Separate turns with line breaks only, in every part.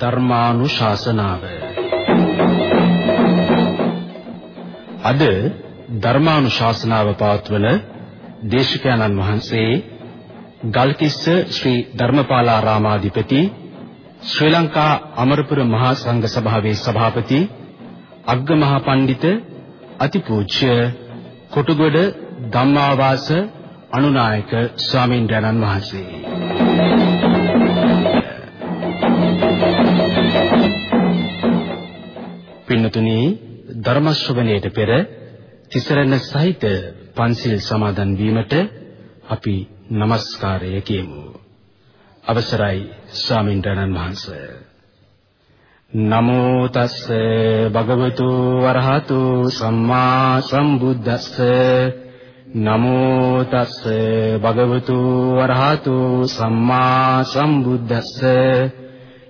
ධර්මානුශාසනාව. අද ධර්මානුශාසනාව පවත්වන දේශකයන්න් වහන්සේ ගල්කිස්ස ශ්‍රී ධර්මපාලාරාමාධිපති ශ්‍රී ලංකා අමරපුර මහා සංඝ සභාවේ සභාපති අග්ගමහා පඬිත අතිපූජ්‍ය කොටුගොඩ ධම්මාවාස අනුනායක ස්වාමීන් වහන්සේ. පින්නතුනි ධර්ම ශ්‍රවණයට පෙර තිසරණ සහිත පන්සිල් සමාදන් වීමට අපි নমස්කාරය කියමු. අවසරයි ස්වාමින්ද්‍රයන් වහන්සේ. නමෝ තස්ස භගවතු වරහතු සම්මා සම්බුද්දස්ස නමෝ තස්ස භගවතු වරහතු සම්මා සම්බුද්දස්ස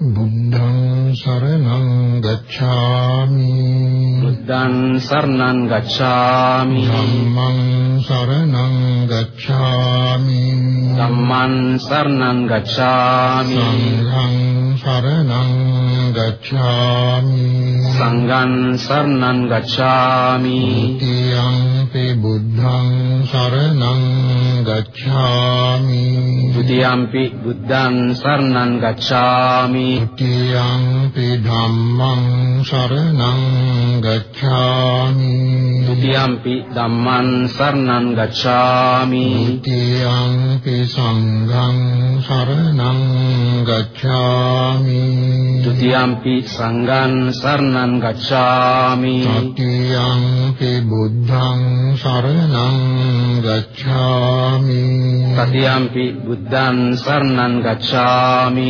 බුද්ධං සරණං ගච්ඡාමි.
බුද්ධං සරණං ගච්ඡාමි.
ධම්මං සරණං ගච්ඡාමි.
ධම්මං සරණං ගච්ඡාමි.
සංඝං සරණං ගච්ඡාමි.
සංඝං සරණං ගච්ඡාමි.
තියංපි බුද්ධං සරණං ගච්ඡාමි.
ဒ ුතියම්පි බුද්ධං සරණං ගච්ඡාමි
ဒ ුතියම්පි ධම්මං සරණං ගච්ඡාමි
ဒ ුතියම්පි ධම්මං සරණං ගච්ඡාමි
ဒ ුතියම්පි සංඝං සරණං ගච්ඡාමි
ဒ ුතියම්පි සංඝං සරණං ගච්ඡාමි
තතියම්පි බුද්ධං සරණං ගච්ඡාමි
තතියම්පි බුද්ධං සරණං ගච්ඡාමි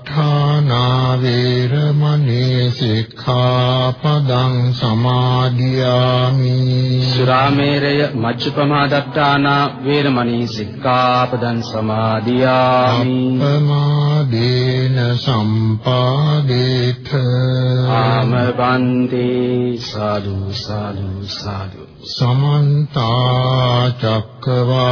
මජ්ජපමාදත්තානා වේරමණී සික්ඛාපදං සමාදියාමි
සුරාමේරය මච්චුපමාදත්තාන වේරමණී සික්ඛාපදං සමාදියාමි
අපමාදේන සම්පාදේත
ආමබන්තේ සාදු සාදු සාදු
සමන්ත චක්කවාලේසු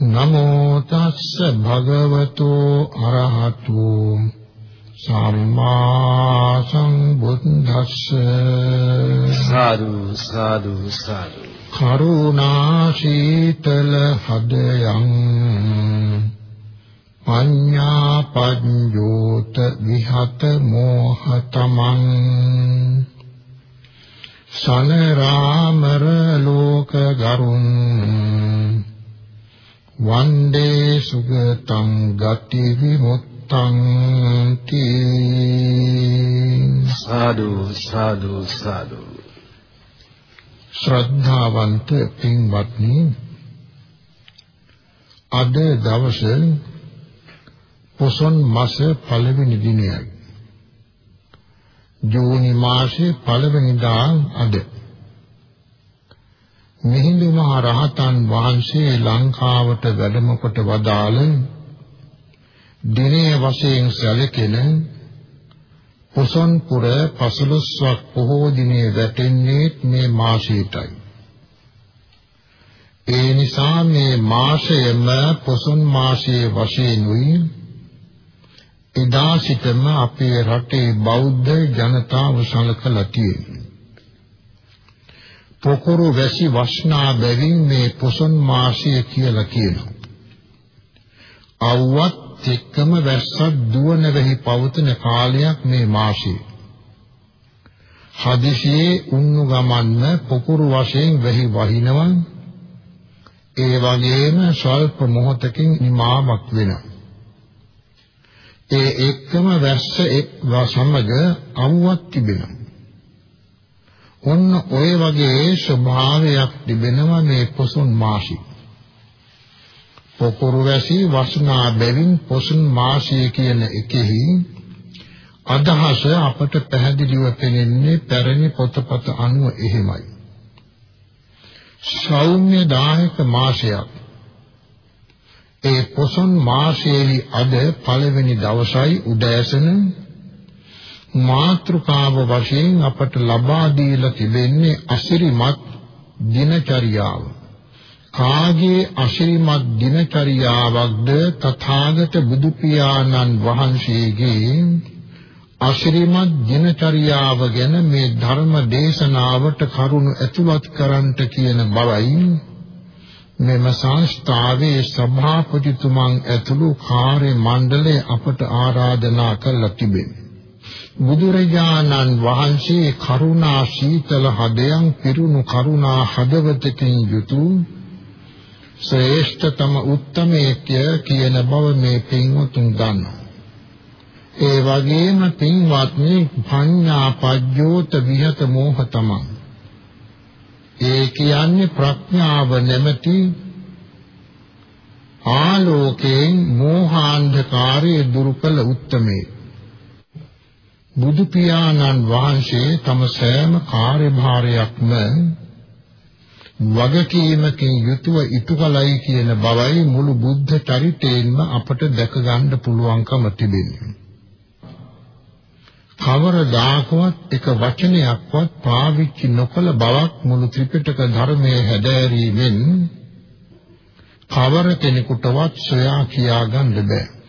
නමෝ තස්ස භගවතු අරහතෝ සම්මා සම්බුද්දස්ස.
සාදු සාදු සාදු.
කරුණා සීතල හදයන්. පඤ්ඤා පඤ්ඤෝත විහත මෝහතමං. සනරාමර ලෝක ගරුන් වන්දේ සුගතං ගති විමුක්තං
සාදු සාදු සාදු.
ශ්‍රද්ධාවන්ත පින්වත්නි අද දවසේ පොසොන් මාස පළවෙනි දිනයයි ජූනි මාසයේ පළවෙනිදා අද මිහිඳු මහ රහතන් වහන්සේ ලංකාවට වැඩම කොට වදාළ දිනේ වශයෙන් සැලකෙන පොසොන් පුර පසළොස්වක් පොහෝ දිනේ වැටෙන්නේ මේ මාසයටයි. ඒ නිසා මේ මාසයම පොසොන් මාසයේ වශයෙන් උයි එදා සිටම අපේ රටේ බෞද්ධ ජනතාව සලකලා තියෙනවා. පොකුරු වැසි වස්නා බැවින් මේ පොසොන් මාසය කියලා කියනවා. අවුවත් එක්කම වැස්සක් දුවන වෙහි පවතින කාලයක් මේ මාසය. හදිසියේ උන්නු ගමන්න පොකුරු වශයෙන් වෙහි වහිනවා. ඒ වගේම ස්වල්ප මොහොතකින් නිමාවක් වෙනවා. ඒ එක්කම වැස්ස එක් සමග අවුවක් තිබෙනවා. ඔන්න ඔය වගේ ස්වභාවයක් තිබෙනවා මේ පොසොන් මාසි. පොකුරු වැසි වස්නා බැවින් පොසොන් මාසය කියන එකෙහි අදහස අපට පැහැදිලිව පෙනෙන්නේ පැරණි පොතපත අනුව එහෙමයි. සෞම්‍ය දායක මාසයක් ඒ පොසොන් මාසයේහි අද පළවෙනි දවසයි උදෑසන මාත්‍රකාව වශයෙන් අපට ලබා දීලා තිබෙන්නේ අසිරිමත් දිනචරියාව. කාගේ අසිරිමත් දිනචරියාවක්ද තථාගත බුදු පියාණන් වහන්සේගේ අසිරිමත් දිනචරියාව ගැන මේ ධර්ම දේශනාවට කරුණු ඇතුළත් කරන්නට කියන බවයි මෙම සංස්ථාවේ සභාපතිතුමන් ඇතුළු කාර්ය මණ්ඩලය අපට ආරාධනා කළා තිබෙනවා. බුදුරජාණන් වහන්සේ කරුණා සීතල හදයන් පිරුණු කරුණා හදවතකින් යුතු ශ්‍රේෂ්ඨතම උත්තමයෙක්ය කියන බව මේ පින්වතුන් දන්නවා. ඒ වගේම පින්වත්නි පඤ්ඤා පජ්ජෝත විහත මෝහතමං ඒ කියන්නේ ප්‍රඥාව නැමැති ආලෝකයෙන් මෝහාන්ධකාරය දුරු කළ උත්තමේ බුදු පියාණන් වහන්සේ තම සෑම කාර්යභාරයක්ම වගකීමකින් යුතුව ඉටු කලයි කියන බවයි මුළු බුද්ධ චරිතයෙන්ම අපට දැක ගන්න පුළුවන්කම තිබෙනවා. කවරදාකවත් එක වචනයක්වත් පාවිච්චි නොකළ බවක් මුළු ත්‍රිපිටක ධර්මයේ හැදෑරීමෙන් කවර කෙනෙකුටවත් සොයා කියා ගන්න බෑ.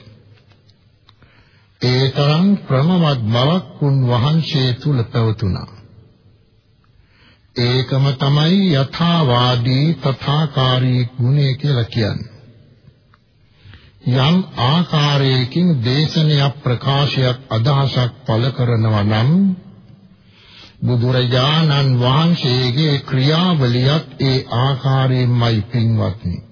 ඒ තරම් ප්‍රමවත් බවක් උන් වහන්සේ තුල පැවතුණා. ඒකම තමයි යථාවාදී තථාකාරී ගුණය කියලා කියන්නේ. යම් ආකාරයකින් දේශනයක් ප්‍රකාශයක් අදහසක් පළ කරනවා නම් බුදුරජාණන් වහන්සේගේ ක්‍රියාවලියත් ඒ ආකාරයෙන්මයි පින්වත්නි.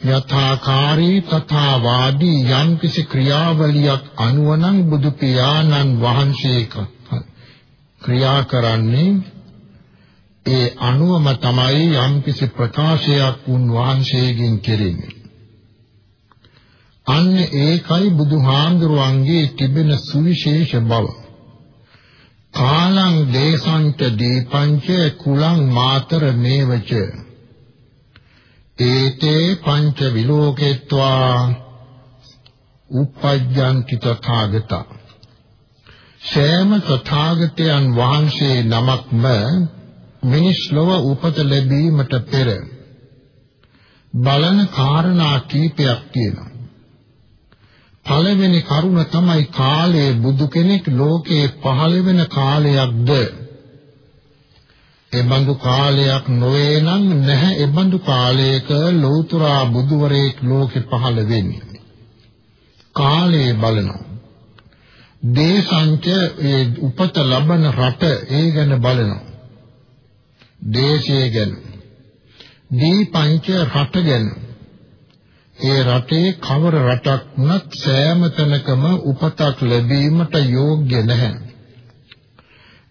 යථාකාරී තථා වාදී යම් කිසි ක්‍රියාවලියක් අනුවනම් බුදු පියාණන් වහන්සේ ක්‍රියා කරන්නේ ඒ අනුවම තමයි යම් කිසි ප්‍රකාශයක් උන් වහන්සේගෙන් කෙරෙන්නේ. අන්න ඒකයි බුදුහාඳුරුවන්ගේ තිබෙන සුවිශේෂ බව. කාලං දේශංච දීපංච කුලං මාතර මේවච ඒතේ පංච විලෝකේत्वा උපජ්ජන්ති තථාගත සෑම තථාගතයන් වහන්සේ නමක්ම මිනිස් ලොව උපත ලැබීමට පෙර බලන කාරණා කීපයක් තියෙනවා. පළවෙනි කරුණ තමයි කාලයේ බුදු කෙනෙක් ලෝකේ පහළ වෙන කාලයක්ද? ඒ බඳු කාලයක් නොවේ නම් නැහැ ඒ බඳු කාලයක ලෞතර බුදුවරයෙක් ලෝකෙ පහළ වෙන්නේ. කාලේ බලනවා. දේශංච ඒ උපත ලබන රට ඒ ගැන බලනවා. දේශය ගැන. දීපංච රට ගැන. ඒ රටේ කවර රටක් වුණත් සෑම තැනකම උපතක් ලැබීමට යෝග්‍ය නැහැ.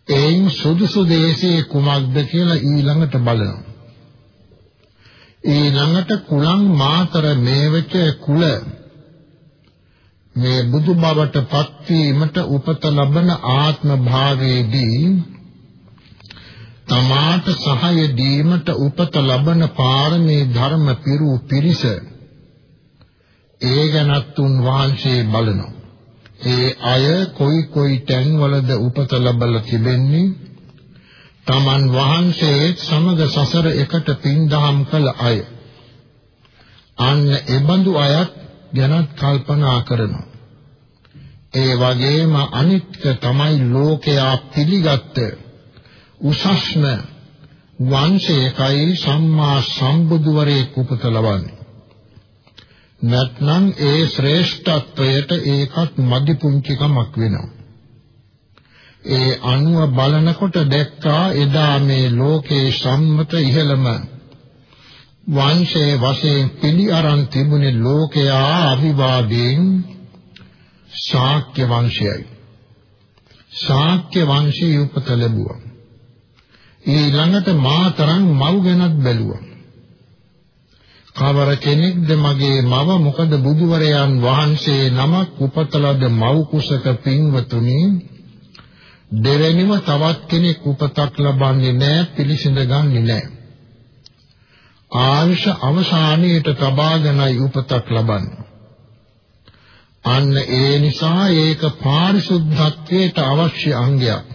එයින් සුදුසු දේශයේ කුමක්ද කියලා ඊළඟට බලනවා. ඊළඟට කුලං මාතර මේවච කුල මේ බුදු බවට පත්වීමට උපත ලබන ආත්ම භාවයේදී තමාට සහාය දීමට උපත ලබන පාරමී ධර්ම පිරු පිරිස ඒ ගැනත් උන් වහන්සේ බලනවා ඒ අය කොයි කොයි තැන්වලද උපත ලබලා තිබෙන්නේ? තමන් වහන්සේ සමග සසර එකට පින්දහම් කළ අය. අන්න එබඳු අයත් ගැනත් කල්පනා කරනවා. ඒ වගේම අනිත්‍ය තමයි ලෝකයා පිළිගත්ත උසස්ම වංශයකයි සම්මා සම්බුදුවරේ කුපත ලබන්නේ. නැත්නම් ඒ ශ්‍රේෂ්ඨත්වයට ඒකත් මදි පුංචිකමක් වෙනවා. ඒ අනුව බලනකොට දැක්කා එදා මේ ලෝකේ සම්මත ඉහළම වංශයේ වශයෙන් පිළි අරන් තිබුණේ ලෝකයා අවිවාදයෙන් ශාක්‍ය වංශයයි. ශාක්‍ය වංශයේ උපත ලැබුවා. ඊළඟට මාතරන් මව් ගැනත් බැලුවා. කවර කෙනෙක්ද මගේ මව? මොකද බුදුවරයන් වහන්සේ නමක් උපතලද මව් කුසක පින්වතුනි. දෙවෙනිම තවත් කෙනෙක් උපතක් ලබන්නේ නැහැ පිළිසිඳ ගන්නෙ නැහැ ආයුෂ අවසානයේට තබාගෙනයි උපතක් ලබන්නේ. අන්න ඒ නිසා ඒක පාරිශුද්ධත්වයට අවශ්‍ය අංගයක්.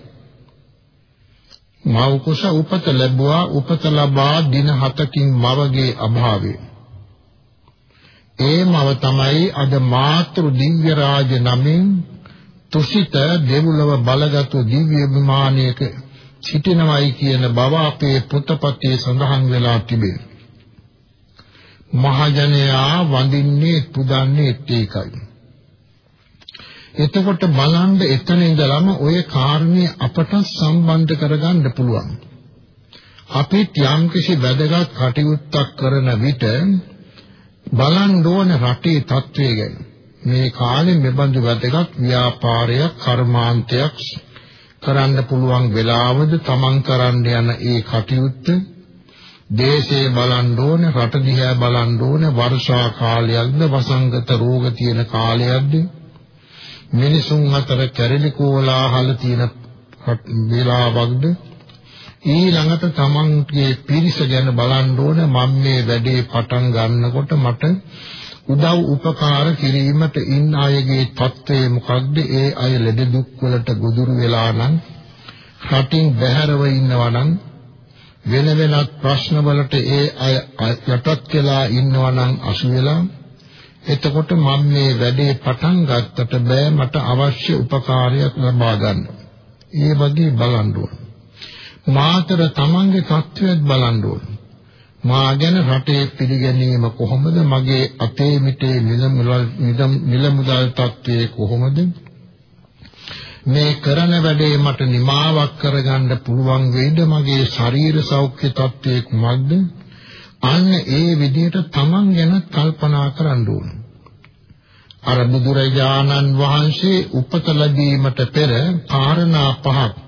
මව් කුස උපත ලැබුවා උපත ලබා දින 7කින් මවගේ අභාවය. ඒ මව තමයි අද මාතෘ දිව්‍ය රාජ නමින් තුසිත දෙව්ලොව බලගත් දිව්‍ය විමානයක සිටිනවයි කියන බව අපේ පොතපතේ සඳහන් වෙලා තිබේ. මහජනයා වඳින්නේ පුදන්නේ ඒකයි. එතකොට බලන්න එතන ඉඳලම ওই කාරණේ අපට සම්බන්ධ කරගන්න පුළුවන්. අපිට යම්කිසි වැදගත් කටයුත්තක් කරන විට බලන් ඕන රටේ තත්වය ගැන. මේ කාලේ මෙබඳු වැදගත් ව්‍යාපාරයක් කර්මාන්තයක් කරන්න පුළුවන් වෙලාවද තමන් කරන්න යන ඒ කටයුත්ත? දේශේ බලන් ඕන රට දිහා බලන් ඕන වර්ෂා කාලයක්ද වසංගත රෝග තියෙන කාලයක්ද? මිනිසුන් අතර කැරලි කෝලාහල තියෙන වෙලාවක්ද? ඊළඟට තමන්ගේ පිරිස ගැන බලන්න ඕන මම මේ වැඩේ පටන් ගන්නකොට මට උදව් උපකාර කිරීමට ඉන්න අයගේ තත්ත්වය මොකක්ද ඒ අය ලෙඩ දුක් වලට ගොදුරු වෙලා නම් රටින් බැහැරව ඉන්නවා නම් වෙන වෙනත් ප්‍රශ්න වලට ඒ අය යටත් වෙලා ඉන්නවා නම් අසු වෙලා එතකොට මම මේ වැඩේ පටන් ගත්තට බෑ මට අවශ්‍ය උපකාරයක් ලබා ගන්න. ඒ වගේ බලන්න ඕන. මාතර තමන්ගේ තත්ත්වයක් බලන්න ඕන. මා ගැන රටේ පිළිගැනීම කොහොමද? මගේ අතේ මිටේ නිල මුදල් තත්ත්වයේ කොහොමද? මේ කරන වැඩේ මට නිමාවක් කරගන්න පුළුවන් වෙයිද? මගේ ශරීර සෞඛ්‍ය තත්ත්වයේ කුමක්ද? අන්න ඒ විදිහට තමන් ගැන කල්පනා කරන්න ඕන. අර බුදුරජාණන් වහන්සේ උපත ලැබීමට පෙර කාරණා පහක්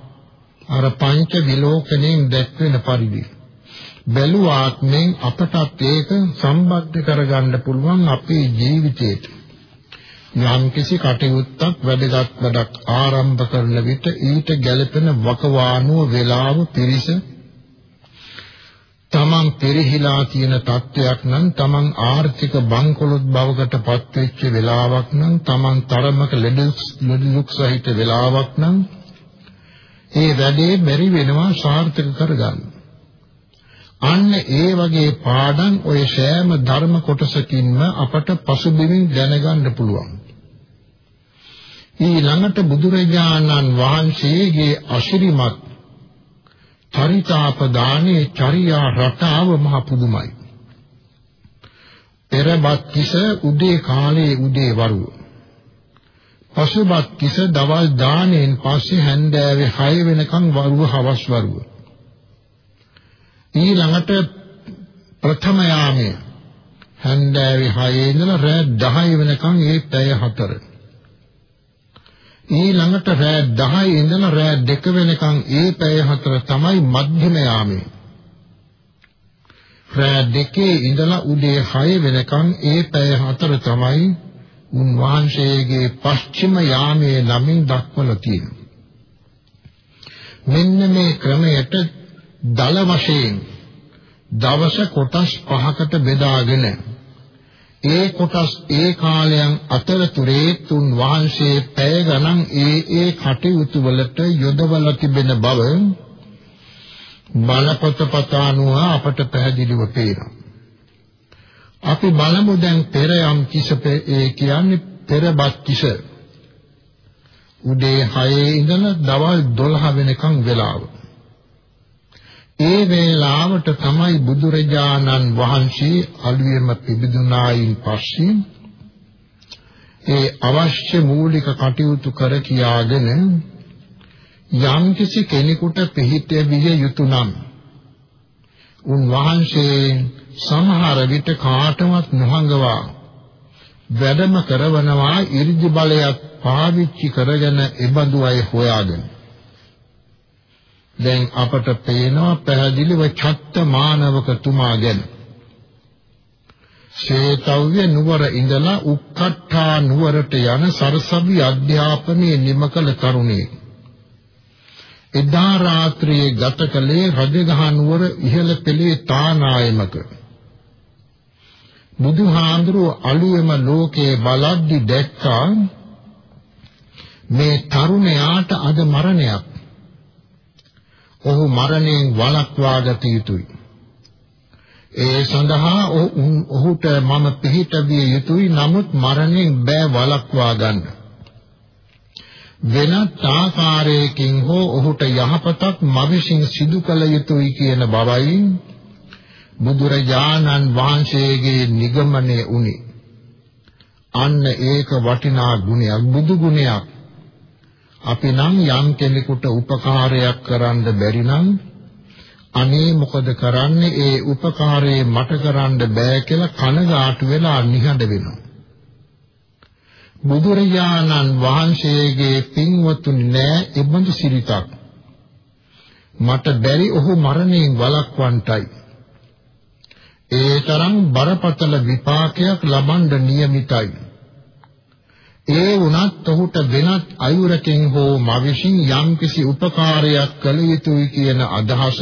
අර පංච විලෝකණයෙන් දැක්වෙන පරිදි. බැලුවාත්මෙන් අපටත් ඒක සම්බන්ධ කරගන්න පුළුවන් අපේ ජීවිතේට යම් කිසි කටයුත්තක් වැදගත් වැඩක් ආරම්භ කරන විට ඊට ගැළපෙන වකවානුව වේලාව පිරිස තමන් පෙරහිලා තියෙන තත්වයක් නම් තමන් ආර්ථික බංකොලොත් බවකට පත්වෙච්ච වෙලාවක් නම් තමන් තරමක ලෙඩ ලෙඩ සහිත වෙලාවක් නම් ඒ වැඩේ බැරි වෙනවා සාර්ථක කරගන්න. අන්න ඒ වගේ පාඩම් ඔය සෑම ධර්ම කොටසකින්ම අපට පසුබිමින් දැනගන්න පුළුවන්. ඊළඟට බුදුරජාණන් වහන්සේගේ අශිරිමත් චරිතාපදානයේ චර්යා රටාව මහ පුදුමයි. පෙරබත් කිස උදේ කාලයේ උදේ වරුව. පසුබත් කිස දවල් දාණයෙන් පස්සේ හැන්දෑවේ 6 වෙනකන් වරුව හවස් වරුව. ඊළඟට ප්‍රථම යාමයේ හැන්දෑවේ 6 ඉඳලා රෑ 10 වෙනකන් ඒ පැය 4. ඊළඟට රෑ 10 ඉඳලා රෑ 2 වෙනකන් ඒ පැය 4 තමයි මධ්‍යම යාමයේ. රෑ 2 ඉඳලා උදේ 6 වෙනකන් ඒ පැය 4 තමයි උන්වහන්සේගේ පස්චිම යාමයේ නමින් දක්වලා තියෙනවා. මෙන්න මේ ක්‍රමයට දල වශයෙන් දවස කොටස් පහකට බෙදාගෙන ඒ කොටස් ඒ කාලයන් අතරතුරේ තුන් වහන්සේ පැය ගණන් ඒ ඒ කටයුතු වලට යොදවලා තිබෙන බව බලපොතපතානුව අපට පැහැදිලිව පේනවා. අපි බලමු දැන් පෙර යම් කිසපේ ඒ කියන්නේ පෙරබත් කිස. උදේ 6 ඉඳලා දවල් 12 වෙනකන් වෙලාව. ඒ වේලාවට තමයි බුදුරජාණන් වහන්සේ අලුයම පිබිදුනායින් පස්සේ ඒ අවශ්‍ය මූලික කටයුතු කර කියාගෙන යම්කිසි කෙනෙකුට පිහිට විය යුතු නම් උන්වහන්සේ සමහර විට කාටවත් නොහඟවා වැඩම කරවනවා 이르දි බලයක් පාවිච්චි කරගෙන එබඳු අය හොයාගෙන. දැන් අපට පේනවා පැහැදිලිව චත්ත මානවකතුමා ගැන. ශේතව්‍ය නුවර ඉඳලා උක්කට්ඨා නුවරට යන සරසවි අධ්‍යාපනයේ නිම කළ තරුණයෙක් එදා රාත්‍රියේ ගත කළේ රජගහ නුවර ඉහළ පෙළේ තානායමක බුදුහාඳුරෝ අලුයම ලෝකේ බලද්දි දැක්කා මේ තරුණයාට අද මරණයක්. ඔහු මරණයෙන් වළක්වා ගත යුතුයි. ඒ සඳහා ඔහුට මම පිහිට විය යුතුයි නමුත් මරණයෙන් බෑ වළක්වා ගන්න. වෙනත් ආකාරයකින් හෝ ඔහුට යහපතක් මවිසින් සිදු කළ යුතුයි කියන බවයි බුදුරජාණන් වහන්සේගේ නිගමනය උනේ. අන්න ඒක වටිනා ගුණයක් බුදු ගුණයක්. අපි නම් යම් කෙනෙකුට උපකාරයක් කරන්න බැරි නම් අනේ මොකද කරන්නේ ඒ උපකාරයේ මට කරන්න බෑ කියලා කනගාටු වෙලා නිහඬ වෙනවා. බුදුරජාණන් වහන්සේගේ පින්වතුනි නෑ එබඳු සිරිතක්. මට බැරි ඔහු මරණයෙන් වළක්වන්නටයි. ඒ තරම් බරපතල විපාකයක් ලබන්න නියමිතයි. ඒ වුණත් ඔහුට වෙනත් අයුරකින් හෝ මවිසින් යම්කිසි උපකාරයක් කළ යුතුයි කියන අදහස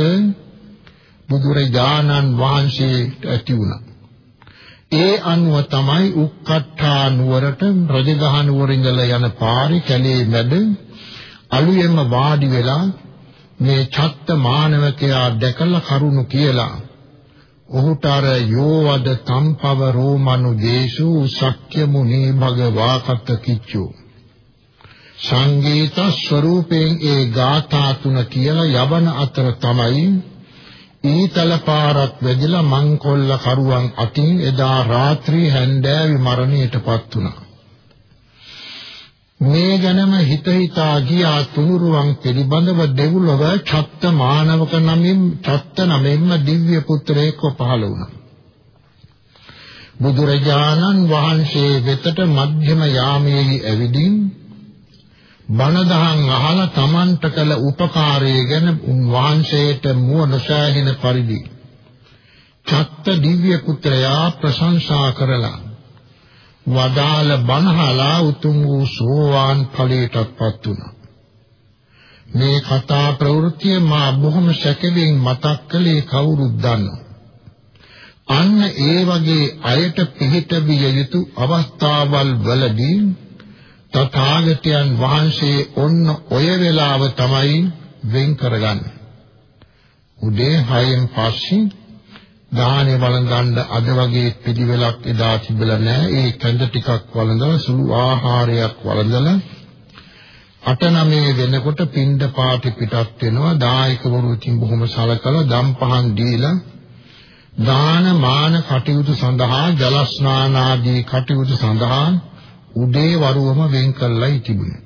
බුදුරජාණන් වහන්සේට ඇති වුණා. ඒ අනුව තමයි උක්කට්ඨා නුවරට රජගහ නුවර ඉඳලා යන පාරේ කැලේ මැද අලුයම වාඩි වෙලා මේ චත්ත මානවකයා දැකලා කරුණු කියලා. ඔහුට අර යෝවද තම්පව රෝමනු දේශු සක්්‍ය මුනි භගවා කත කිච්චු සංගීත ස්වරූපයෙන් ඒ ගාථා තුන කියලා යවන අතර තමයි ඊතල පාරක් වැදිලා මංකොල්ල කරුවන් අතින් එදා රාත්‍රී හැන්දෑවි මරණයටපත් වුණා මේ ගැනම හිත හිතා ගියා තුනුරුවන් පිළිබඳව දෙව්ලොව චත්ත මානවක නමින් චත්ත නමෙන්ම දිව්‍ය පුත්‍රයෙක් පහළ වුණා. බුදුරජාණන් වහන්සේ වෙතට මධ්‍යම යාමයේ ඇවිදින් බණ දහම් අහලා Tamanට කළ උපකාරය ගැන උන්වහන්සේට මුව නොසෑහෙන පරිදි චත්ත දිව්‍ය පුත්‍රයා ප්‍රශංසා කරලා වදාළ බණහලා උතුම් වූ සෝවාන් ඵලයටපත් වුණා. මේ කතා ප්‍රවෘත්තිය මා බොහොම සැකයෙන් මතක් කළේ කවුරුත් දන්නවා. අන්න ඒ වගේ අයට පිහිට විය යුතු අවස්ථාවල් වලදී තථාගතයන් වහන්සේ ඔන්න ඔය වෙලාව තමයි වෙන් කරගන්නේ. උදේ 6න් පස්සේ දාහනේ වළඳන්න අද වගේ පිළිවෙලක් එදා තිබෙලා නැහැ. ඒ කඳ ටිකක් වළඳලා සුළු ආහාරයක් වළඳලා අට නමේ වෙනකොට පින්ඩ පාටි පිටත් වෙනවා දායකවරු ඉතින් බොහොම සලකලා දම් පහන් දීලා දාන මාන කටයුතු සඳහා ජල ස්නාන ආදී කටයුතු සඳහා උදේ වරුවම වෙන් කළයි තිබුණේ.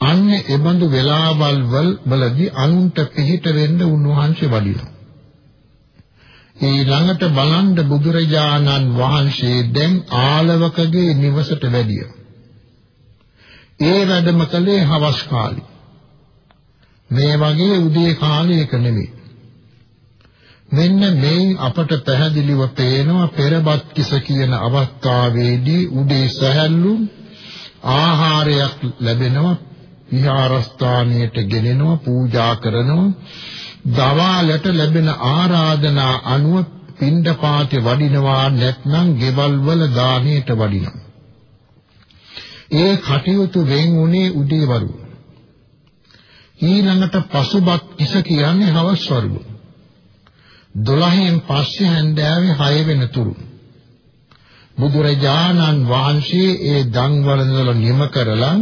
අන්න එබඳු වෙලාවල් වලදී අනුන්ට පිහිට වෙන්න උන්වහන්සේ වඩිනවා. ඊළඟට බලන්න බුදුරජාණන් වහන්සේ දැන් ආලවකගේ නිවසට වැඩිය. ඒ වැඩම කළේ හවස් කාලේ. මේ වගේ උදේ කාලයක නෙමෙයි. මෙන්න මේ අපට පැහැදිලිව පේනවා පෙරබත් කිස කියන අවස්ථාවේදී උදේ සැහැල්ලු ආහාරයක් ලැබෙනවා විහාරස්ථානයට ගෙනෙනවා පූජා කරනවා. දවාලට ලැබෙන ආරාධනා අනුව පින්ඩපාතේ වඩිනවා නැත්නම් ගෙවල් වල දානෙට වඩිනවා. ඒ කටයුතු වෙන් උනේ උදේවරු. ඊළඟට පසුබත් කිස කියන්නේ හවස් වරුව 12න් පස්සේ හැන්දෑවේ 6 වෙනතුරු බුදුරජාණන් වහන්සේ ඒ දන් වළඳන නිම කරලා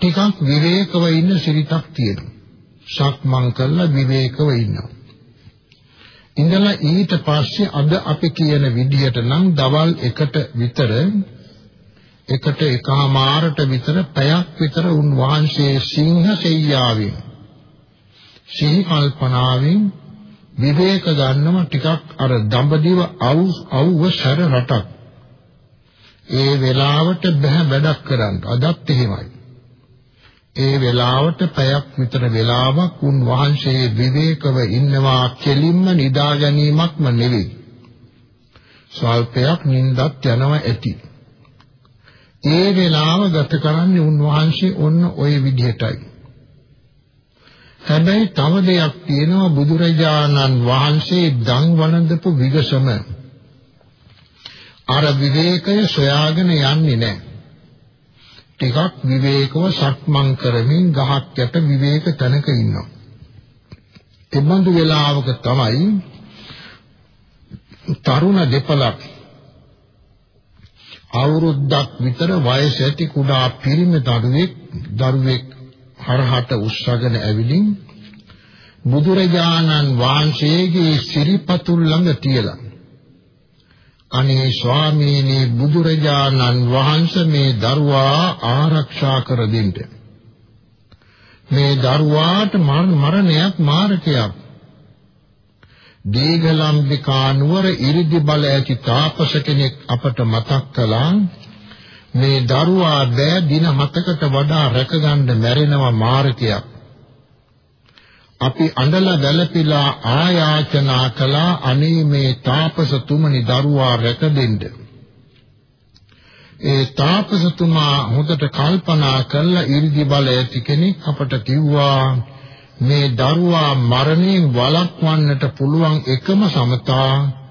ටිකක් විවේකව ඉන්න සිරිතක් තියෙනවා. සක්මන් කරලා විවේකව ඉන්නවා. ඉඳලා ඊට පස්සේ අද අපි කියන විදිහට නම් දවල් එකට විතර එකට එකමාරට විතර පැයක් විතර උන් වහන්සේ සිංහ සෙයියාවෙන් සිහි කල්පනාවෙන් විවේක ගන්නම ටිකක් අර දඹදිව අවු අවුව සැර රටක්. ඒ වෙලාවට බෑ වැඩක් කරන්න. අදත් එහෙමයි. ඒ වෙලාවට පැයක් විතර වෙලාවක් උන් වහන්සේ විවේකව ඉන්නවා කෙලින්ම නිදා ගැනීමක්ම නෙවෙයි. ස්වල්පයක් නිින්දත් යනවා ඇති. ඒ වෙලාව ගත කරන්නේ උන් වහන්සේ ඔන්න ওই විදිහටයි. හැබැයි තව දෙයක් තියෙනවා බුදුරජාණන් වහන්සේ දන් වළඳපු විගසම අර විවේකය සොයාගෙන යන්නේ නැහැ. ටිකක් විවේකව සක්මන් කරමින් ගහක් යට විවේක තැනක ඉන්නවා. එබඳු වෙලාවක තමයි තරුණ දෙපළක් අවුරුද්දක් විතර වයස ඇති කුඩා පිරිමි දරුවෙක් දරුවෙක් හරහට උස්සගෙන ඇවිලින් බුදුරජාණන් වහන්සේගේ සිරිපතුල් ළඟ තියලා අනේ ස්වාමීනි බුදුරජාණන් වහන්සේ මේ දරුවා ආරක්ෂා කර දෙන්න. මේ දරුවාට මරණයක් මාරකයක්. දීඝලම්බිකා නුවර ඉරිදි බල ඇති තාපස කෙනෙක් අපට මතක් කළා මේ දරුවා බෑ දින 7කට වඩා රැකගන්න මැරෙනවා මාරකයක්. අපි අඬලා වැළපිලා ආයාචනා කළා අනේ මේ තාපසතුමනි දරුවා රැකදෙන්න. ඒ තාපසතුමා හොඳට කල්පනා කළා 이르දි බල ඇති කෙනෙක් අපට කිව්වා මේ දරුවා මරණයෙන් වළක්වන්නට පුළුවන් එකම සමතා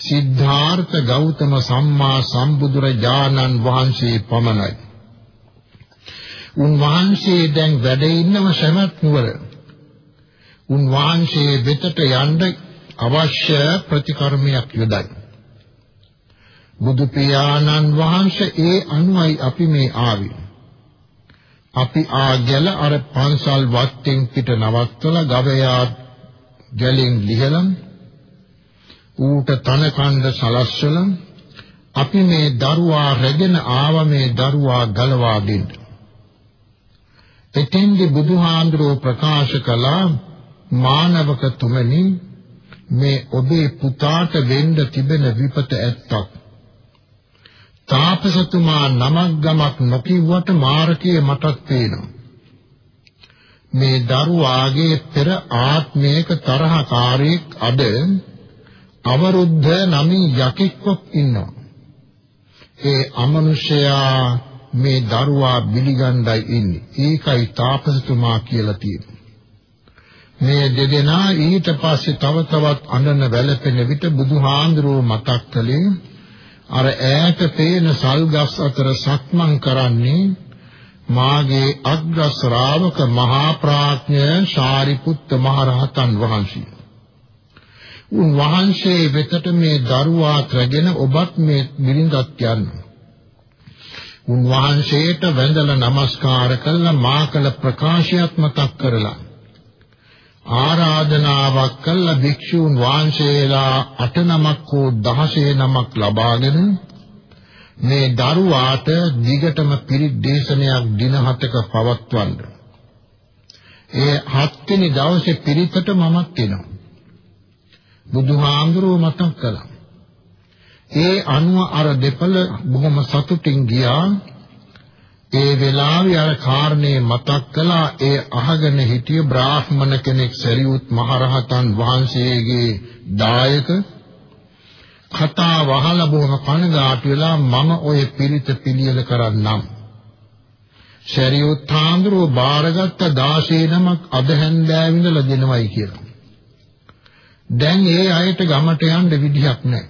සිද්ධාර්ථ ගෞතම සම්මා සම්බුදුරජාණන් වහන්සේ පමණයි. උන්වහන්සේ දැන් වැඩ ඉන්නව සමත් නුවර. උන්වහන්සේ වෙතට යන්න අවශ්‍ය ප්‍රතිකර්මයක් යොදයි. බුදු පියාණන් වහන්සේ ඒ අනුයි අපි මේ ආවේ. අපි ආගල අර පන්සල් වත්තෙන් පිට නවත්තලා ගවයා ගැලෙන් ලිහලම් ඌට තන කණ්ඩ සලස්වල අපි මේ දරුවා රැගෙන ආව මේ දරුවා ගලවා දෙන්න. එතෙන්දි බුදුහාඳුරෝ ප්‍රකාශ කළා මානවක තුමනි මේ ඔබේ පුතාට වෙන්න තිබෙන විපත ඇත්තක්. තාපසතුමා නමක් ගමක් නොකියුවට මාර්ගයේ මටත් පේනවා. මේ දරුවාගේ පෙර ආත්මයක තරහකාරයෙක් අද අවරුද්ධ නමින් යකෙක්ව ඉන්නවා. ඒ අමනුෂයා මේ දරුවා බිලිගණ්ඩයි ඉන්නේ. ඒකයි තාපසතුමා කියලා තියෙන්නේ. මේ දෙදෙනා ඊට පස්සේ තව තවත් අඬන වැළපෙන විට බුදුහාඳුරෝ මතක් කළේ අර ඈත පේන සල්ගස් අතර සක්මන් කරන්නේ මාගේ අග්‍ර ශ්‍රාවක මහා ප්‍රඥ ශාරිපුත්ත මහරහතන් වහන්සේ. උන් වහන්සේ වෙතට මේ දරුවා ත්‍රගෙන ඔබත් මේ බිරිඳත් යන්න. උන්වහන්සේට වැඳලා নমස්කාර කළා මා කළ ප්‍රකාශයත් මතක් කරලා ආරාධනාවක් කළා භික්ෂූන් වහන්සේලා අට නමක් හෝ 16 නමක් ලබාගෙන මේ දරුවාට දිගටම පිරිත් දේශනයක් දින හතක පවත්වන්න. ඒ හත්වෙනි දවසේ පිරිතට මමත් එනවා. බුදුහාඳුරෝ මතක් කළා. ඒ අනුව අර දෙපළ බොහොම සතුටින් ගියා. ඒ වෙලාවේ අර කාරණේ මතක් කළා ඒ අහගෙන හිටිය බ්‍රාහ්මණ කෙනෙක් සරියුත් මහරහතන් වහන්සේගේ දායක කතා වහලා බොහොම කනගාටු වෙලා මම ඔය පිරිත පිළියෙල කරන්නම්. සරියුත් හාමුදුරුව බාරගත්ත 16 නමක් අද හැන්දෑව ඉඳලා දෙනවයි කියලා. දැන් ඒ අයට ගමට යන්න විදිහක් නැහැ.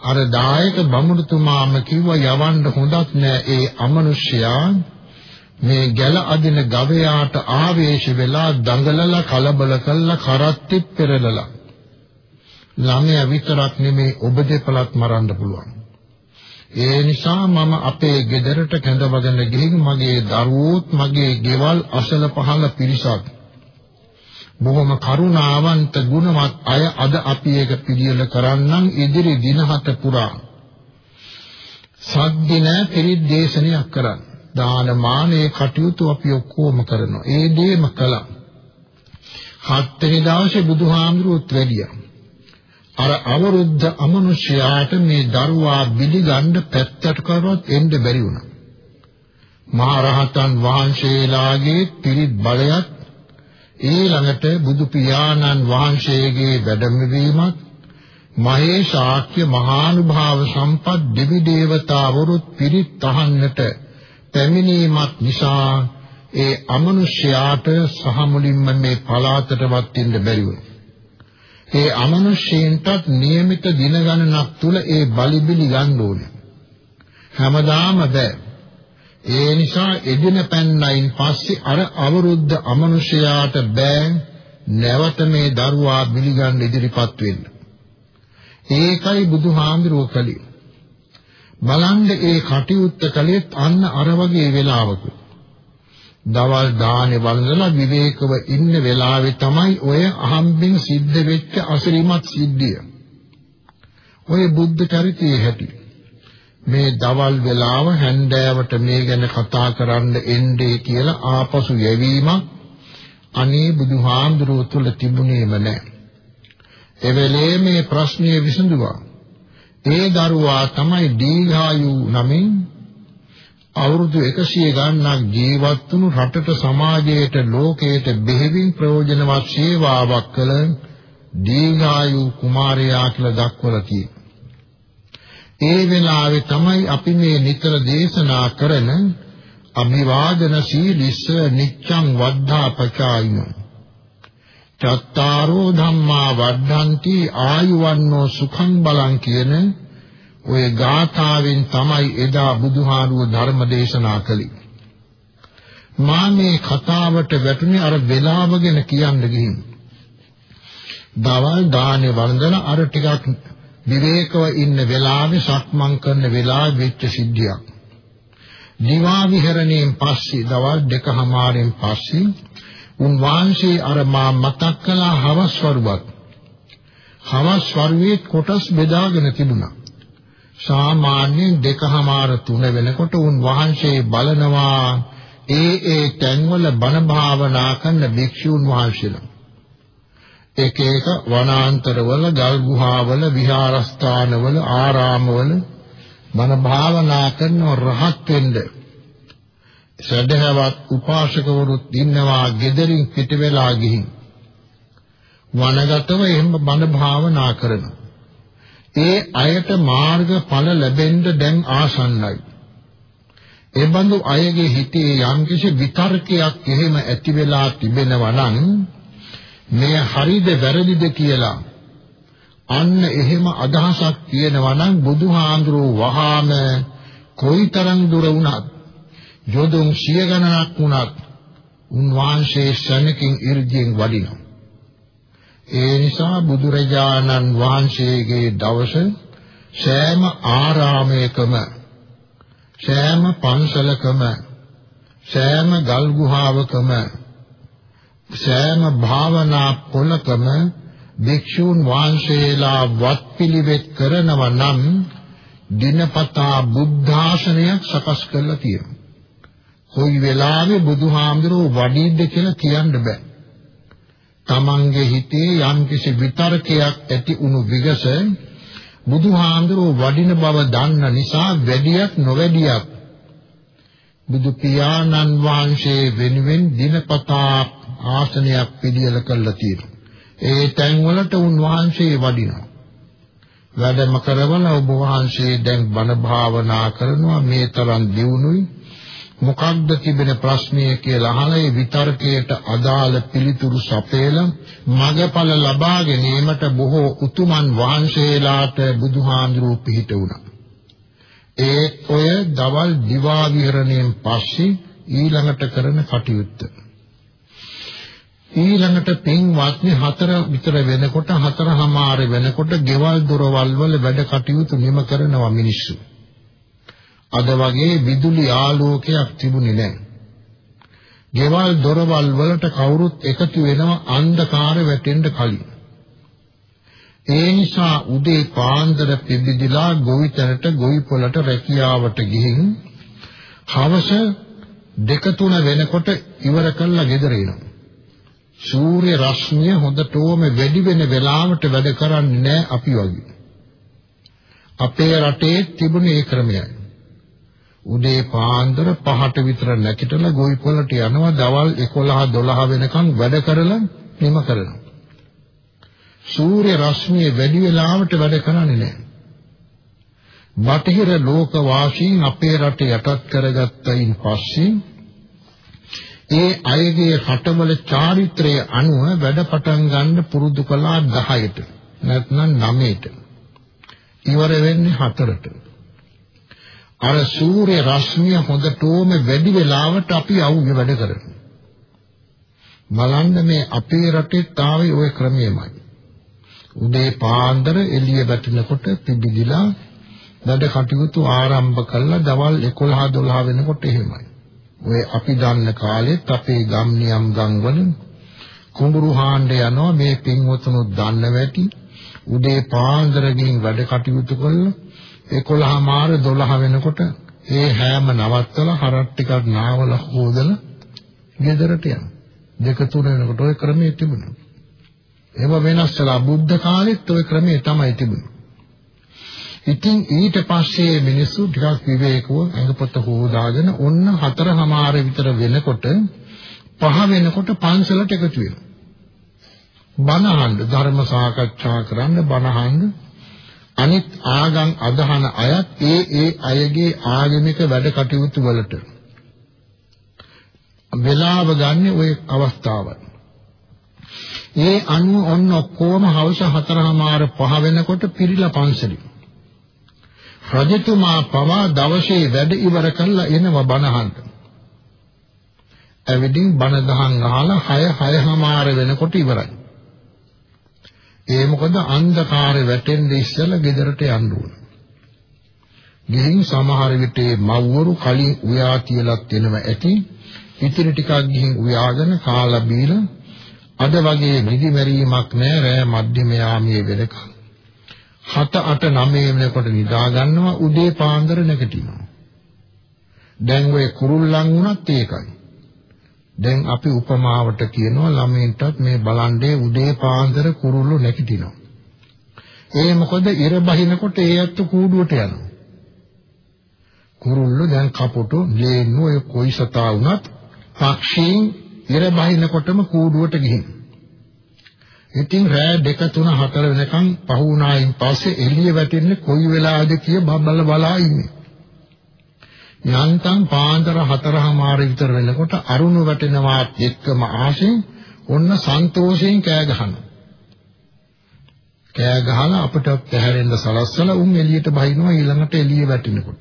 අර දායක බමුණුතුමාම කිව්වා යවන්න හොඳක් නෑ ඒ අමනුෂ්‍යයා මේ ගැල අදින ගවයාට ආවේශ වෙලා දඟලලා කලබල කළා කරත්ති පෙරලලා. ළමයා විතරක් නෙමේ ඔබ දෙපළත් මරන්න පුළුවන්. ඒ නිසා මම අපේ ගෙදරට කැඳවගෙන ගිහින් මගේ දරුවෝත් මගේ ගෙවල් අසල පහල පිරිසක් බොහොම කරුණාවන්ත ගුණවත් අය අද අපි ඒක පිළියෙල කරන්නම් ඉදිරි දින හත පුරා සද්දින පිරිත් දේශනයක් කරන්න. දාන මානේ කටයුතු අපි ඔක්කොම කරනවා. ඒ දේම කළා. හත්වෙනි දවසේ බුදුහාමුදුරුවොත් වැඩියා. අර අවරුද්ධ අමනුෂ්‍යයාට මේ දරුවා බිලිගන්න පැත්තට කරවත් එන්න බැරි වුණා. මහරහතන් වහන්සේලාගේ පිරිත් බලයත් ඊළඟට බුදු පියාණන් වහන්සේගේ වැඩමවීමත් මහේ ශාක්‍ය මහානුභාව සම්පත් දෙවි දේවතාවරුත් පිරිත් අහන්නට පැමිණීමත් නිසා ඒ අමනුෂ්‍යයාට සහ මුලින්ම මේ පලාතටවත් ඉන්න බැරි වුණා. ඒ අමනුෂ්‍යයන්ටත් નિયમિત දින ගණනක් තුල ඒ බලිබිලි ගන්න ඕනේ. හැමදාම බෑ. ඒ නිසා එදින පැන්නයින් පස්සේ අර අවරුද්ධ අමනුෂයාට බෑ නැවත මේ දරුවා පිළිගන්න ඉදිරිපත් වෙන්න. ඒකයි බුදුහාඳුරෝ කලේ. බලන්න ඒ කටයුත්ත කළෙත් අන්න අර වගේ වෙලාවක. දවල් දානේ වළඳලා විවේකව ඉන්න වෙලාවේ තමයි ඔය අහම්බෙන් සිද්ධ වෙච්ච අසිරිමත් සිද්ධිය. ඔය බුද්ධ චරිතයේ හැටි. මේ දවල් වෙලාව හැන්දෑවට මේ ගැන කතා කරන්න එන්නේ කියලා ආපසු යැවීමක් අනේ බුදුහාමුදුරුවෝ තුල තිබුණේම නැහැ. ඒ වෙලේ මේ ප්‍රශ්නය විසඳුවා. ඒ දරුවා තමයි දීඝායු නමින් අවුරුදු 100 ගණනක් ජීවත් වුණු රටට සමාජයට ලෝකයට බෙහෙවින් ප්‍රයෝජනවත් සේවාවක් කළ දීඝායු කුමාරයා කියලා දක්වලා තියෙනවා. ඒ වෙලාවේ තමයි අපි මේ නිතර දේශනා කරන අභිවාදන සීලිස්ස නිච්ඡං වද්ධා පචායිනෝ. චත්තාරෝ ධම්මා වද්ධන්ති ආයුවන්නෝ සුඛං බලං කියන ඔය ගාථාවෙන් තමයි එදා බුදුහාරුව ධර්ම දේශනා කළේ. මා මේ කතාවට වැටුනේ අර වෙලාව ගැන කියන්න ගිහින්. දවල් දානේ වන්දන අර ටිකක් විවේකව ඉන්න වෙලාවේ සක්මන් කරන වෙලාවේ වෙච්ච සිද්ධියක්. දිවා විහරණයෙන් පස්සේ දවල් දෙකමාරෙන් පස්සේ උන්වහන්සේ අර මා මතක් කළ හවස් වරුවක් හවස් වරුවේ කොටස් බෙදාගෙන තිබුණා. සාමාන්‍යයෙන් දෙකමාර තුන වෙනකොට උන්වහන්සේ බලනවා ඒ ඒ තැන්වල බණ භාවනා කරන භික්ෂුන් වහන්සේලා එක එක වනාන්තරවල ගල් ගුහාවල විහාරස්ථානවල ආරාමවල මන භාවනා කරන රහත් වෙන්න. සදහවත් උපාසකවරුත් ඉන්නවා gederin පිට වෙලා ගිහින්. වනගතව එහෙම බණ භාවනා කරන ඒ අයට මාර්ගඵල ලැබෙන්න දැන් ආසන්නයි. එබඳු අයගේ හිතේ යම්කිසි විතර්කයක් එහෙම ඇති වෙලා තිබෙනවා නම් මෙය හරිද වැරදිද කියලා. අන්න එහෙම අදහසක් තියෙනවා නම් බුදුහාඳුරෝ වහාම කොයිතරම් දුර වුණත් යොදුන් සිය ගණනක් වුණත් උන්වහන්සේ ශනිකින් ඉර්ධියෙන් වඩිනවා. ඒ නිසා බුදුරජාණන් වහන්සේගේ දවස සෑම ආරාමයකම සෑම පන්සලකම සෑම ගල් ගුහාවකම සෑම භාවනා පොලකම භික්ෂූන් වහන්සේලා වත්පිළිවෙත් කරනවා නම් දිනපතා බුද්ධාසනයක් සකස් කරලා තියෙනවා. කොයි වෙලාවෙ බුදුහාමුදුරුවෝ වඩිද්ද කියලා කියන්න බෑ. තමන්ගේ හිතේ යම්කිසි විතරකයක් ඇති වුණු විගස බුදුහාමුදුරුවෝ වඩින බව දන්න නිසා වැඩියක් නොවැඩියක් බුදු පියාණන් වහන්සේ වෙනුවෙන් දිනපතා ආසනයක් පිළියෙල කළා තියෙනවා. ඒ තැන්වලට උන්වහන්සේ වඩිනවා. වැඩම කරවල ඔබ වහන්සේ දැන් බණ භාවනා කරනවා මේ තරම් දියුණුයි මොකක්ද තිබෙන ප්‍රශ්නය කියලා අහලා ඒ විතර්කයට අදාළ පිළිතුරු සපයලා මගඵල ලබා ගැනීමට බොහෝ උතුමන් වහන්සේලාට බුදුහාඳුරු පිහිට වුණා. ඒ ඔය දවල් දිවා විහරණයෙන් පස්සේ ඊළඟට කරන කටයුත්ත. ඊළඟට පින්වත්නි හතර විතර වෙනකොට හතරමාර වෙනකොට ගෙවල් දොරවල් වල වැඩ කටයුතු නිම කරනවා මිනිස්සු. අද වගේ විදුලි ආලෝකයක් තිබුණේ නැහැ. ගෙවල් දොරවල් වලට කවුරුත් එකතු වෙනව අන්ධකාර වැටෙන්න කලින්. ඒ නිසා උදේ පාන්දර පිබිදිලා ගොවිතැනට ගොවිපොළට රැකියාවට ගිහින් හවස දෙක තුන වෙනකොට ඉවර කළා ගෙදර එනවා. සූර්ය රශ්මිය හොඳටම වැඩි වෙන වෙලාවට වැඩ කරන්නේ නැහැ අපි වගේ. අපේ රටේ තිබුණ ඒ ක්‍රමයයි. උදේ පාන්දර 5ට විතර නැගිටලා ගොවිපොළට යනවා දවල් 11 12 වෙනකන් වැඩ කරලා නිම කරනවා. සූර්ය රශ්මිය වැඩි වෙලාවට වැඩ කරන්නේ නැහැ. බටහිර ලෝක වාසීන් අපේ රට යටත් කරගත්තයින් පස්සේ ඒ අයගේ රටවල චාරිත්‍රය අනුව වැඩ පටන් ගන්න පුරුදු කළා 10ට නැත්නම් 9ට ඉවර වෙන්නේ 4ට අර සූර්ය රශ්මිය හොඳටම වැඩි වෙලාවට අපි අවුගේ වැඩ කරනවා. බලන්න මේ අපේ රටේ තාවේ ওই ක්‍රමයමයි. උදේ පාන්දර එළිය වැටෙනකොට පිබිදිලා වැඩ කටයුතු ආරම්භ කළා දවල් 11 12 වෙනකොට එහෙමයි. ඔය අපි දන්න කාලෙත් අපේ ගම් නියම් ගම්වල කුඹුරු හාණ්ඩ යනවා මේ පින්වතුනු දන්න වැටි උදේ පාන්දර ගින් වැඩ කටයුතු කළා 11 මාර 12 වෙනකොට ඒ හැම නවත්තලා හරක් ටිකක් නාවල හොදලා ගෙදරට යනවා. දෙක තුන වෙනකොට ওই ක්‍රමයේ තිබුණා. ඒව වෙනස්ලා බුද්ධ කාලෙත් ওই ක්‍රමයේ තමයි තිබුණේ. ඉතින් ඊට පස්සේ මිනිස්සු ටිකක් විවේකව අඟපොත හොදාගෙන ඔන්න හතරමාර විතර වෙනකොට පහ වෙනකොට පන්සලට එකතු වෙනවා. බණ අහන්න ධර්ම සාකච්ඡා කරන්න බණ අහන්න අනිත් ආගම් අදහන අයත් ඒ ඒ අයගේ ආගමික වැඩ කටයුතු වලට වෙලාව ගන්න ওই අවස්ථාවයි. ඒ අනුව ඔන්න ඔක්කොම හවස හතරමාර පහ වෙනකොට පිරිලා පන්සලෙ. රජතුමා පවා දවසේ වැඩ ඉවර කරලා එනවා බණහන්ට. ඇවිදින් බණ දහම් අහලා 6 6මාර වෙනකොට ඉවරයි. ඒ මොකද අන්ධකාරේ වැටෙන්න ඉස්සෙල්ලා ගෙදරට යන්න ඕන. ගිහින් සමහර විට මව්වරු කලින් උයා කියලාත් වෙනවා ඇති. ඉතිරි ටිකක් ගිහින් උයාගෙන කාලා බීලා අද වගේ නිදි මැරීමක් නෑ රෑ මධ්‍යම යාමයේ වෙනකන්. 7 8 9 වෙනකොට නිදා ගන්නවා උදේ පාන්දර නැගිටිනවා. දැන් ඔය කුරුල්ලන් වුණත් ඒකයි. දැන් අපි උපමාවට කියනවා ළමයින්ටත් මේ බලන්නේ උදේ පාන්දර කුරුල්ලෝ නැගිටිනවා. ඒ මොකද ඉර බහිනකොට ඒ ඇත්ත කූඩුවට යනවා. කුරුල්ලෝ දැන් කපුටු ලේන්නු ඔය කොයි සතා වුණත් පක්ෂීන් ඉර බහිනකොටම කූඩුවට ගිහින්. ඉතින් රෑ දෙක තුන හතර වෙනකන් පහ වුණායින් පස්සේ එළිය වැටෙන්නේ කොයි වෙලාවද කිය බබල බලා ඉන්නේ. යන්තම් පාන්දර හතරමාර විතර වෙනකොට අරුණ වැටෙනවාත් එක්කම ආසෙන් ඔන්න සන්තෝෂයෙන් කෑ ගහනවා. කෑ ගහලා අපිට පැහැරෙන්න සලස්සලා උන් එළියට බහිනවා ඊළඟට එළිය වැටෙනකොට.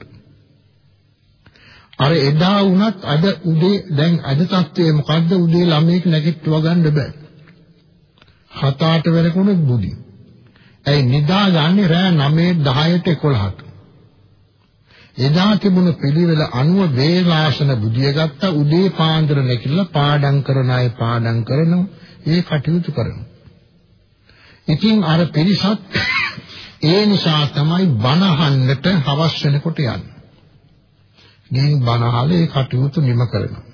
අර එදා වුණත් අද උදේ දැන් අද තත්ත්වය මොකද්ද උදේ ළමයෙක් නැගිටව ගන්න බෑ. හත අට වෙනකොට බුදි. ඇයි නිදා ගන්නේ රෑ 9 10ට 11ට. එදා තිබුණු පිළිවෙල අනුව වේලාසන බුදිය ගත්ත උදේ පාන්දර නැකිලා පාඩම් කරන අය පාඩම් කරනවා ඒ කටයුතු කරනවා. ඉතින් අර පිරිසත් ඒ නිසා තමයි බණහන්නට හවස් වෙනකොට යන්නේ. ගිහින් බණහලේ කටයුතු නිම කරනවා.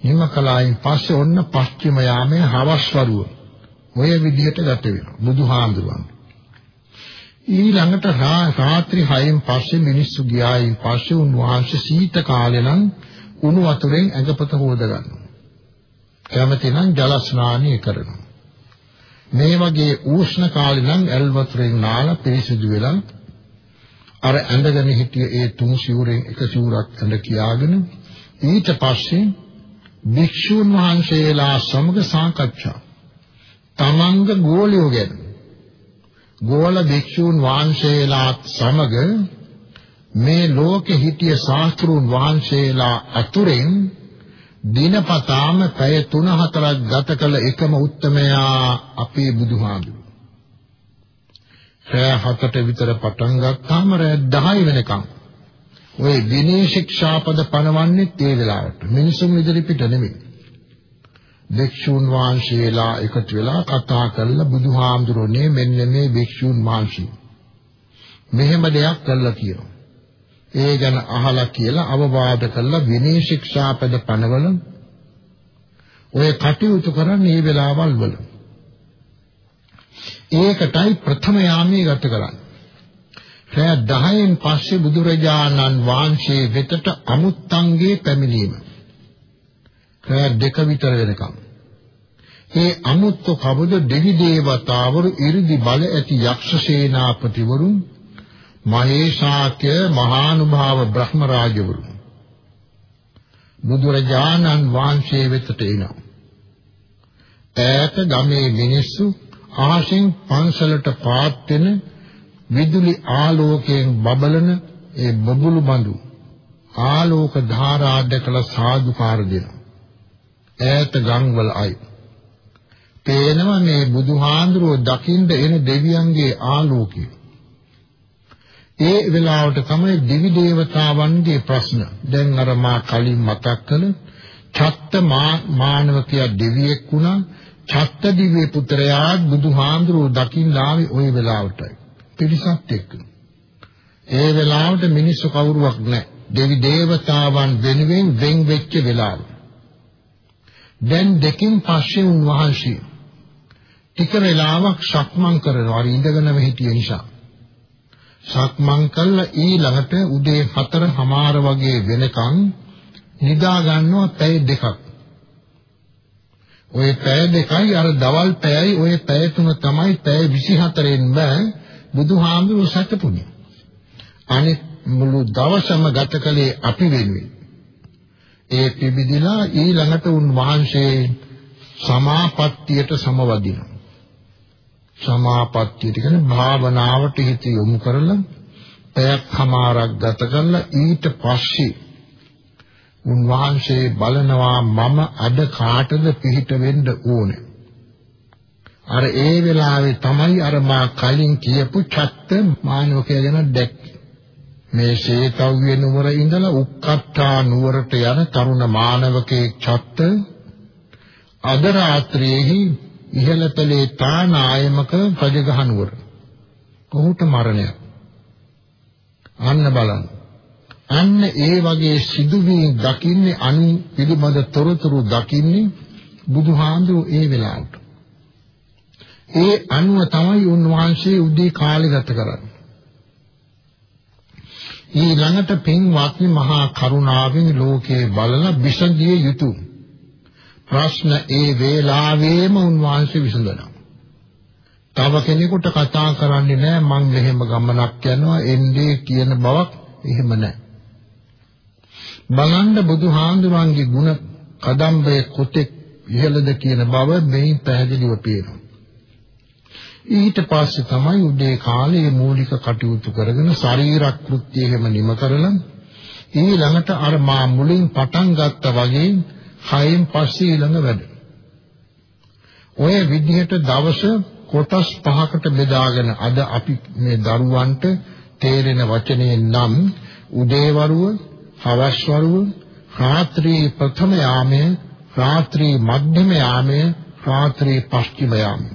නිම කලායින් පස්සේ ඔන්න පස්චිම යාමේ හවස් වරුව ඔය විදිහට ගත වෙනවා. බුදුහාඳුරන්. ඊළඟට රාත්‍රී 6න් පස්සේ මිනිස්සු ගියායින් පස්සේ උන්වහන්සේ සීත කාලේ නම් උණු වතුරෙන් ඇඟපත හොද ගන්නවා. කැමති නම් ජල ස්නානය කරනවා. මේ වගේ උෂ්ණ කාලේ නම් ඇල් වතුරෙන් නාලා පිරිසිදු වෙලා අර ඇඳගෙන හිටිය ඒ තුන් සිවුරෙන් එක සිවුරක් ඇඳ කියාගෙන ඊට පස්සේ භික්ෂුන් වහන්සේලා සමග සාකච්ඡා තමන්ග ගෝලියෝ ගැන ගෝල භික්ෂුන් වහන්සේලාත් සමග මේ ලෝකෙ හිටිය ශාස්ත්‍රුන් වහන්සේලා අතුරෙන් දිනපතාම පැය 3-4ක් ගත කළ එකම උත්තමයා අපේ බුදුහාමුදුරුවෝ. රෑ 7ට විතර පටන් ගත්තාම රෑ 10 වෙනකම් ওই විනය ශික්ෂාපද පනවන්නේ ඒ වෙලාවට. මිනිසුන් ඉදිරි පිට නෙමෙයි. භික්ෂුන් වහන්සේලා එකතු වෙලා කතා කරලා බුදුහාමුදුරනේ මෙන්න මේ භික්ෂුන් වහන්සේ. මෙහෙම දෙයක් කළා කියනවා. ඒ ගැන අහලා කියලා අවවාද කළා විනය ශික්ෂාපද පනවල ඔය කටයුතු කරන්නේ මේ වෙලාවල් වල. ඒකටයි ප්‍රථම යාමයේ ගත කරන්නේ. රෑ 10න් පස්සේ බුදුරජාණන් වහන්සේ වෙතට අමුත්තන්ගේ පැමිණීම. රෑ දෙක විතර වෙනකම්. ඒ අමුත්තු කවුද දෙවි දේවතාවරු 이르දි බල ඇති යක්ෂ සේනාපතිවරුන් මහේශාක්‍ය මහානුභාව බ්‍රහ්ම රාජවරු බුදුරජාණන් වහන්සේ වෙතට එනවා. ඈත ගමේ මිනිස්සු ආශෙන් පන්සලට පාත් වෙන විදුලි ආලෝකයෙන් බබලන ඒ බබුළු බඳු ආලෝක ධාරා දැකලා සාදුකාර දෙනවා. ඈත ගම්වල අය. පේනවා මේ බුදුහාඳුරෝ දකින්න එන දෙවියන්ගේ ආලෝකය. ඒ වෙලාවට තමයි දිවි දේවතාවන්ගේ ප්‍රශ්න. දැන් අර මා කලින් මතක් කළ චත්ත මානවකයා දෙවියෙක් වුණා. චත්ත දිව්‍ය පුත්‍රයා බුදුහාඳුරෝ දකින්න ආවේ ওই වෙලාවටයි. පිරිසත් එක්ක. ඒ වෙලාවට මිනිස්සු කවුරුවක් නැහැ. දෙවි දේවතාවන් වෙනුවෙන් වෙන් වෙච්ච වෙලාව. දැන් දෙකින් පස්සේ උන්වහන්සේ ටික වෙලාවක් සක්මන් කරනවා. අර ඉඳගෙනම හිටිය නිසා. සක්මන් කළා ඊළඟට උදේ 4:00මාර වගේ වෙනකන් නිදා ගන්නවා පැය දෙකක්. ওই පැය දෙකයි අර දවල් පැයයි ওই පැය තුන තමයි පැය 24න් බෑ බුදුහාමුදුරුවෝ සැතපුණේ. අනිත් මුළු දවසම ගත කළේ අපි වෙනුවෙන්. ඒ පිබිදිලා ඊළඟට උන් වහන්සේ සමාපත්තියට සමවදිනවා. සමාපත්තියට කියන්නේ භාවනාවට හිත යොමු කරලා පැයක් හමාරක් ගත කරලා ඊට පස්සේ උන්වහන්සේ බලනවා මම අද කාටද පිහිට වෙන්න ඕනේ අර ඒ වෙලාවේ තමයි අර මා කලින් කියපු චත්ත මානවකය ගැන දැක්කේ. මේ ශේතව්‍ය නුවර ඉඳලා උක්කට්ටා නුවරට යන තරුණ මානවකේ චත්ත අද රාත්‍රියේහි ඉහළතලේ තානායමක ප්‍රජගහ නුවර. කොහොට මරණයක්. අන්න බලන්න. අන්න ඒ වගේ සිදුවීම් දකින්නේ අනු පිළිබඳ තොරතුරු දකින්නේ බුදුහාඳු ඒ වෙලාවට. ඒ අනුව තමයි උන්වහන්සේ උදේ කාලේ ගත කරන්නේ. ඊළඟට පින්වත්නි මහා කරුණාවෙන් ලෝකේ බලලා විසඳිය යුතුය. ප්‍රශ්න ඒ වේලාවෙම උන්වහන්සේ විසඳනවා. තව කෙනෙකුට කතා කරන්නේ නැහැ මං මෙහෙම ගමනක් යනවා එන්නේ කියන බවක් එහෙම නැහැ. බලන්න බුදුහාඳුරන්ගේ ගුණ කදම්බේ කොතෙක් ඉහළද කියන බව මේ පැහැදිලිව පේනවා. ඊට පස්සේ තමයි උදේ කාලයේ මූලික කටයුතු කරගෙන ශරීර කෘත්‍ය එහෙම නිම කරලා ඊළඟට අර මා මුලින් පටන් ගත්තා වගේ හයෙන් පස්සේ ඊළඟ වැඩ. ඔය විදිහට දවස කොටස් පහකට බෙදාගෙන අද අපි මේ දරුවන්ට තේරෙන වචනේ නම් උදේ වරුව, හවස් වරුව, රාත්‍රී ප්‍රථම යාමය, රාත්‍රී මධ්‍යම යාමය, රාත්‍රී පස්චිම යාමය.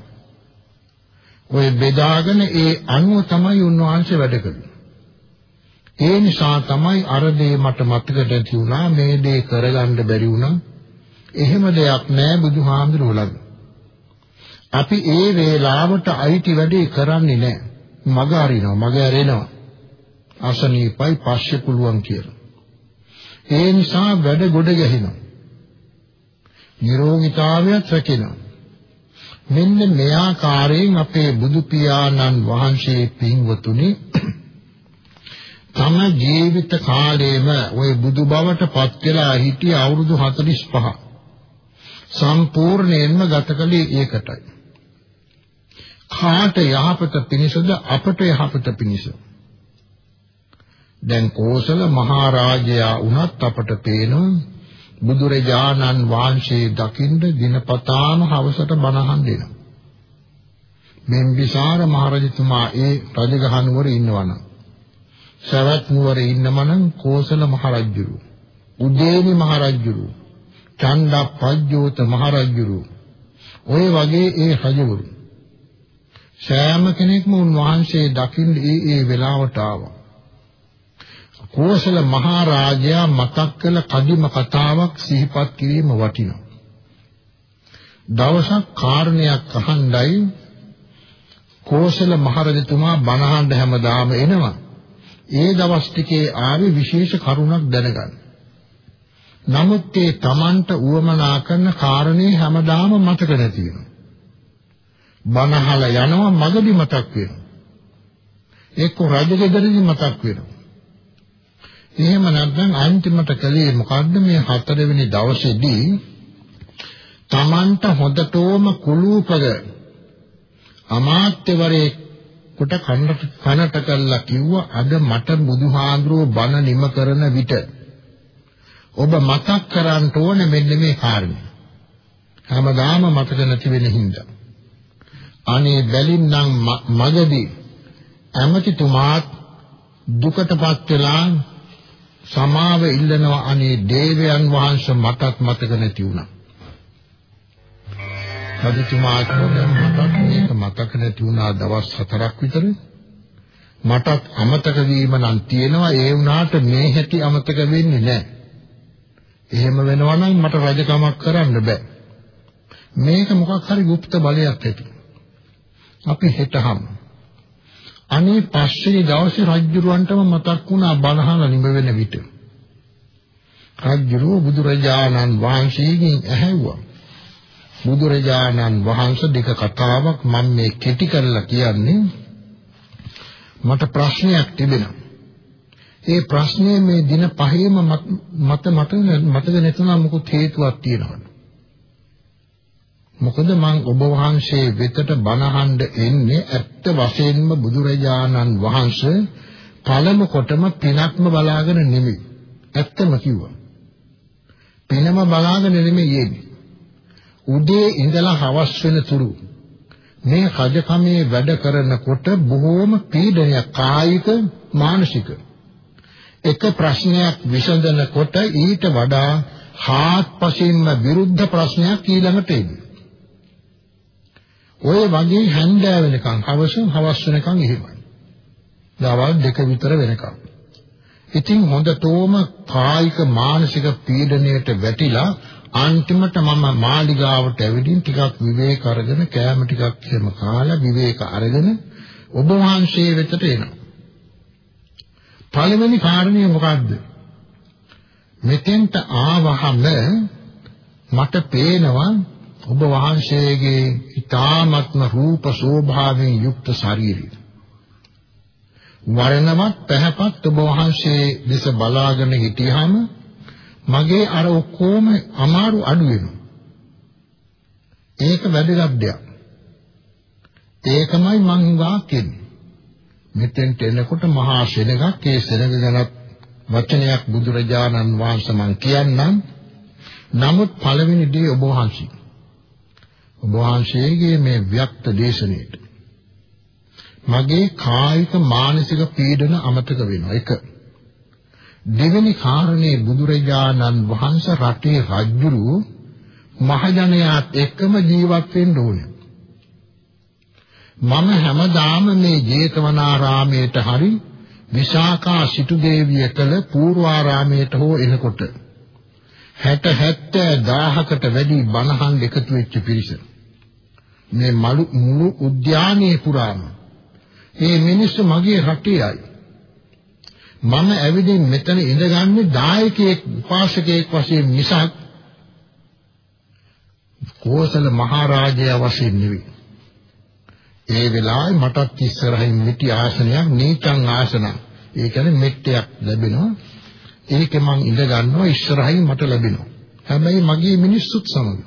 ඔය බෙදාගෙන ඒ අනුව තමයි උන්වහන්සේ වැඩ කළේ. ඒ නිසා තමයි අර දේ මට මතකට ඇති වුණා මේ දේ කරගන්න බැරි වුණා. එහෙම දෙයක් නෑ බුදුහාමුදුරුවෝ අපි ඒ වේලාවට අයිති වැඩේ කරන්නේ නෑ. මග අරිනවා, මග ඇරෙනවා. අසනීපයි පස්සේ පුළුවන් කියලා. ඒ නිසා වැඩ ගොඩ ගැහිනවා. නිරෝගීතාවයත් රැකෙනවා. මෙන්න මේ ආකාරයෙන් අපේ බුදු පියාණන් වහන්සේ පින්වතුනි තම ජීවිත කාලයේම ওই බුදු බවට පත් වෙලා හිටිය අවුරුදු 45 සම්පූර්ණයෙන්ම ගත කළේ ඒකටයි. කාට යහපත පිණිසද අපට යහපත පිණිස. දැන් කෝසල මහරජයා වුණත් අපට පේනවා බුදුරජාණන් වහන්සේ දකින්න දිනපතාම හවසට බණහන් දෙනවා. මෙම්බිසාර මහරජතුමා ඒ රජගහ නුවර ඉන්නවනම් සවැත් නුවර ඉන්නමනම් කෝසල මහරජුරු උදේනි මහරජුරු චණ්ඩප්පජ්ජෝත මහරජුරු ඔය වගේ ඒ රජවරු සෑම කෙනෙක්ම උන්වහන්සේ දකින්න ඒ ඒ වෙලාවට ආවා කෝසල මහරජයා මතක් කළ කදිම කතාවක් සිහිපත් කිරීම වටිනවා. දවසක් කාරණයක් අහන්නයි කෝසල මහරජතුමා බණහඬ හැමදාම එනවා. ඒ දවස් ටිකේ ආවේ විශේෂ කරුණක් දැනගන්න. නමුත් ඒ Tamanට උවමනා කරන කාරණේ හැමදාම මතක නැති වෙනවා. බණහල යනවා මගදි මතක් වෙනවා. එක්ක රජගෙදරදී මතක් වෙනවා. එහෙම නැත්නම් අන්තිමට කලේ මොකද්ද මේ හතරවෙනි දවසේදී? Tamanta හොදටෝම කුලූපක අමාත්‍යවරේ කොට කනට කනට කළා කිව්වා අද මට බුදුහාඳුරෝ බණ නිම කරන විට ඔබ මතක් කරන්න ඕනේ මෙන්න මේ කාරණේ. හැමදාම මතක නැති වෙන හින්දා. අනේ බැලින්නම් මගදී ඇමතිතුමාත් දුකටපත් වෙලා සමාව ඉල්ලනවා අනේ දේවයන් වහන්සේ මටත් මතක නැති වුණා. රජතුමා කියනවා මටත් මේක මතක නැති වුණා දවස් හතරක් විතර. මටත් අමතක වීම නම් තියෙනවා ඒ වුණාට මේ හැටි අමතක වෙන්නේ නැහැ. එහෙම වෙනවා නම් මට රජකමක් කරන්න බෑ. මේක මොකක් හරි গুপ্ত බලයක් ඇති. අපි හෙටහම් අනේ පස්සේ දවසේ රජුරවන්ටම මතක් වුණා බණහන නිම වෙන විට. රජුරෝ බුදුරජාණන් වහන්සේගෙන් ඇහැව්වා. බුදුරජාණන් වහන්සේ දෙක කතාවක් මම මේ කෙටි කරලා කියන්නේ මට ප්‍රශ්නයක් තිබෙනවා. ඒ ප්‍රශ්නේ මේ දින පහේම මත මත මතක නැතුණා මොකද හේතුවක් තියෙනවද? මොකද මං ඔබ වහන්සේ වෙතට බණහඬ එන්නේ ඇත්ත වශයෙන්ම බුදුරජාණන් වහන්සේ පළමු කොටම පිනක්ම බලාගෙන නෙමෙයි. ඇත්තම කිව්වා. පිනම බලාගෙන නෙමෙයි යන්නේ. උදේ ඉඳලා හවස් වෙන තුරු මේ රජකමේ වැඩ කරනකොට බොහෝම පීඩනයක් කායික මානසික එක ප්‍රශ්නයක් විසඳනකොට ඊට වඩා හාත්පසින්ම විරුද්ධ ප්‍රශ්නයක් ඊළඟට එන්නේ ඔය වගේ හැන්දෑ වෙනකන් හවස හවස් වෙනකන් එහෙමයි. දවල් දෙක විතර වෙනකන්. ඉතින් හොඳටම කායික මානසික පීඩණයට වැටිලා අන්තිමට මම මාලිගාවට ඇවිදින් ටිකක් විවේක අරගෙන කෑම ටිකක් එහෙම කාලා විවේක අරගෙන ඔබ වහන්සේ වෙතට එනවා. පළවෙනි කාරණය මොකද්ද? මෙතෙන්ට ආවහම මට පේනවා ඔබ වහන්සේගේ ඊ타ත්ම රූප ශෝභාවෙන් යුක්ත ශරීරය. වරණවත් පැහැපත් ඔබ වහන්සේ දෙස බලාගෙන හිටියාම මගේ අර ඔක්කොම අමාරු අඩු වෙනවා. ඒක වැදගත් දෙයක්. ඒකමයි මං හිතා කියන්නේ. මෙතෙන්ට එනකොට මහා සෙනගක් ඒ සෙනග ගැනත් වචනයක් බුදුරජාණන් වහන්සේ මං කියන්නම්. නමුත් පළවෙනි දේ ඔබ වහන්සේ ඔබ වහන්සේගේ මේ ව්‍යක්ත දේශනාවට මගේ කායික මානසික පීඩන අමතක වෙනවා එක. දෙවෙනි කාරණේ බුදුරජාණන් වහන්සේ රටේ රජුරු මහජනයාත් එක්කම ජීවත් වෙන්න ඕනේ. මම හැමදාම මේ ජේතවනාරාමයට හරි විශාඛා සිටු දේවිය කළ පූර්වාරාමයට හෝ එනකොට 60 70 1000කට වැඩි බණහන් එකතු වෙච්ච පිරිස. මේ මුළු උද්‍යානයේ පුරාම මේ මිනිස්සු මගේ රටේයි මම ඇවිදින් මෙතන ඉඳගන්නේ දායකයෙක් උපාසකයෙක් වශයෙන් මිසක් කෝසල මහරජයා වශයෙන් නෙවෙයි. ඒ වෙලාවේ මටත් ඉස්සරහින් මිටි ආසනයක් නීචං ආසන. ඒ කියන්නේ මෙට්ටයක් ලැබෙනවා. ඒකේ මං ඉඳ ගන්නවා ඉස්සරහින් මට ලැබෙනවා. හැබැයි මගේ මිනිස්සුත් සමග.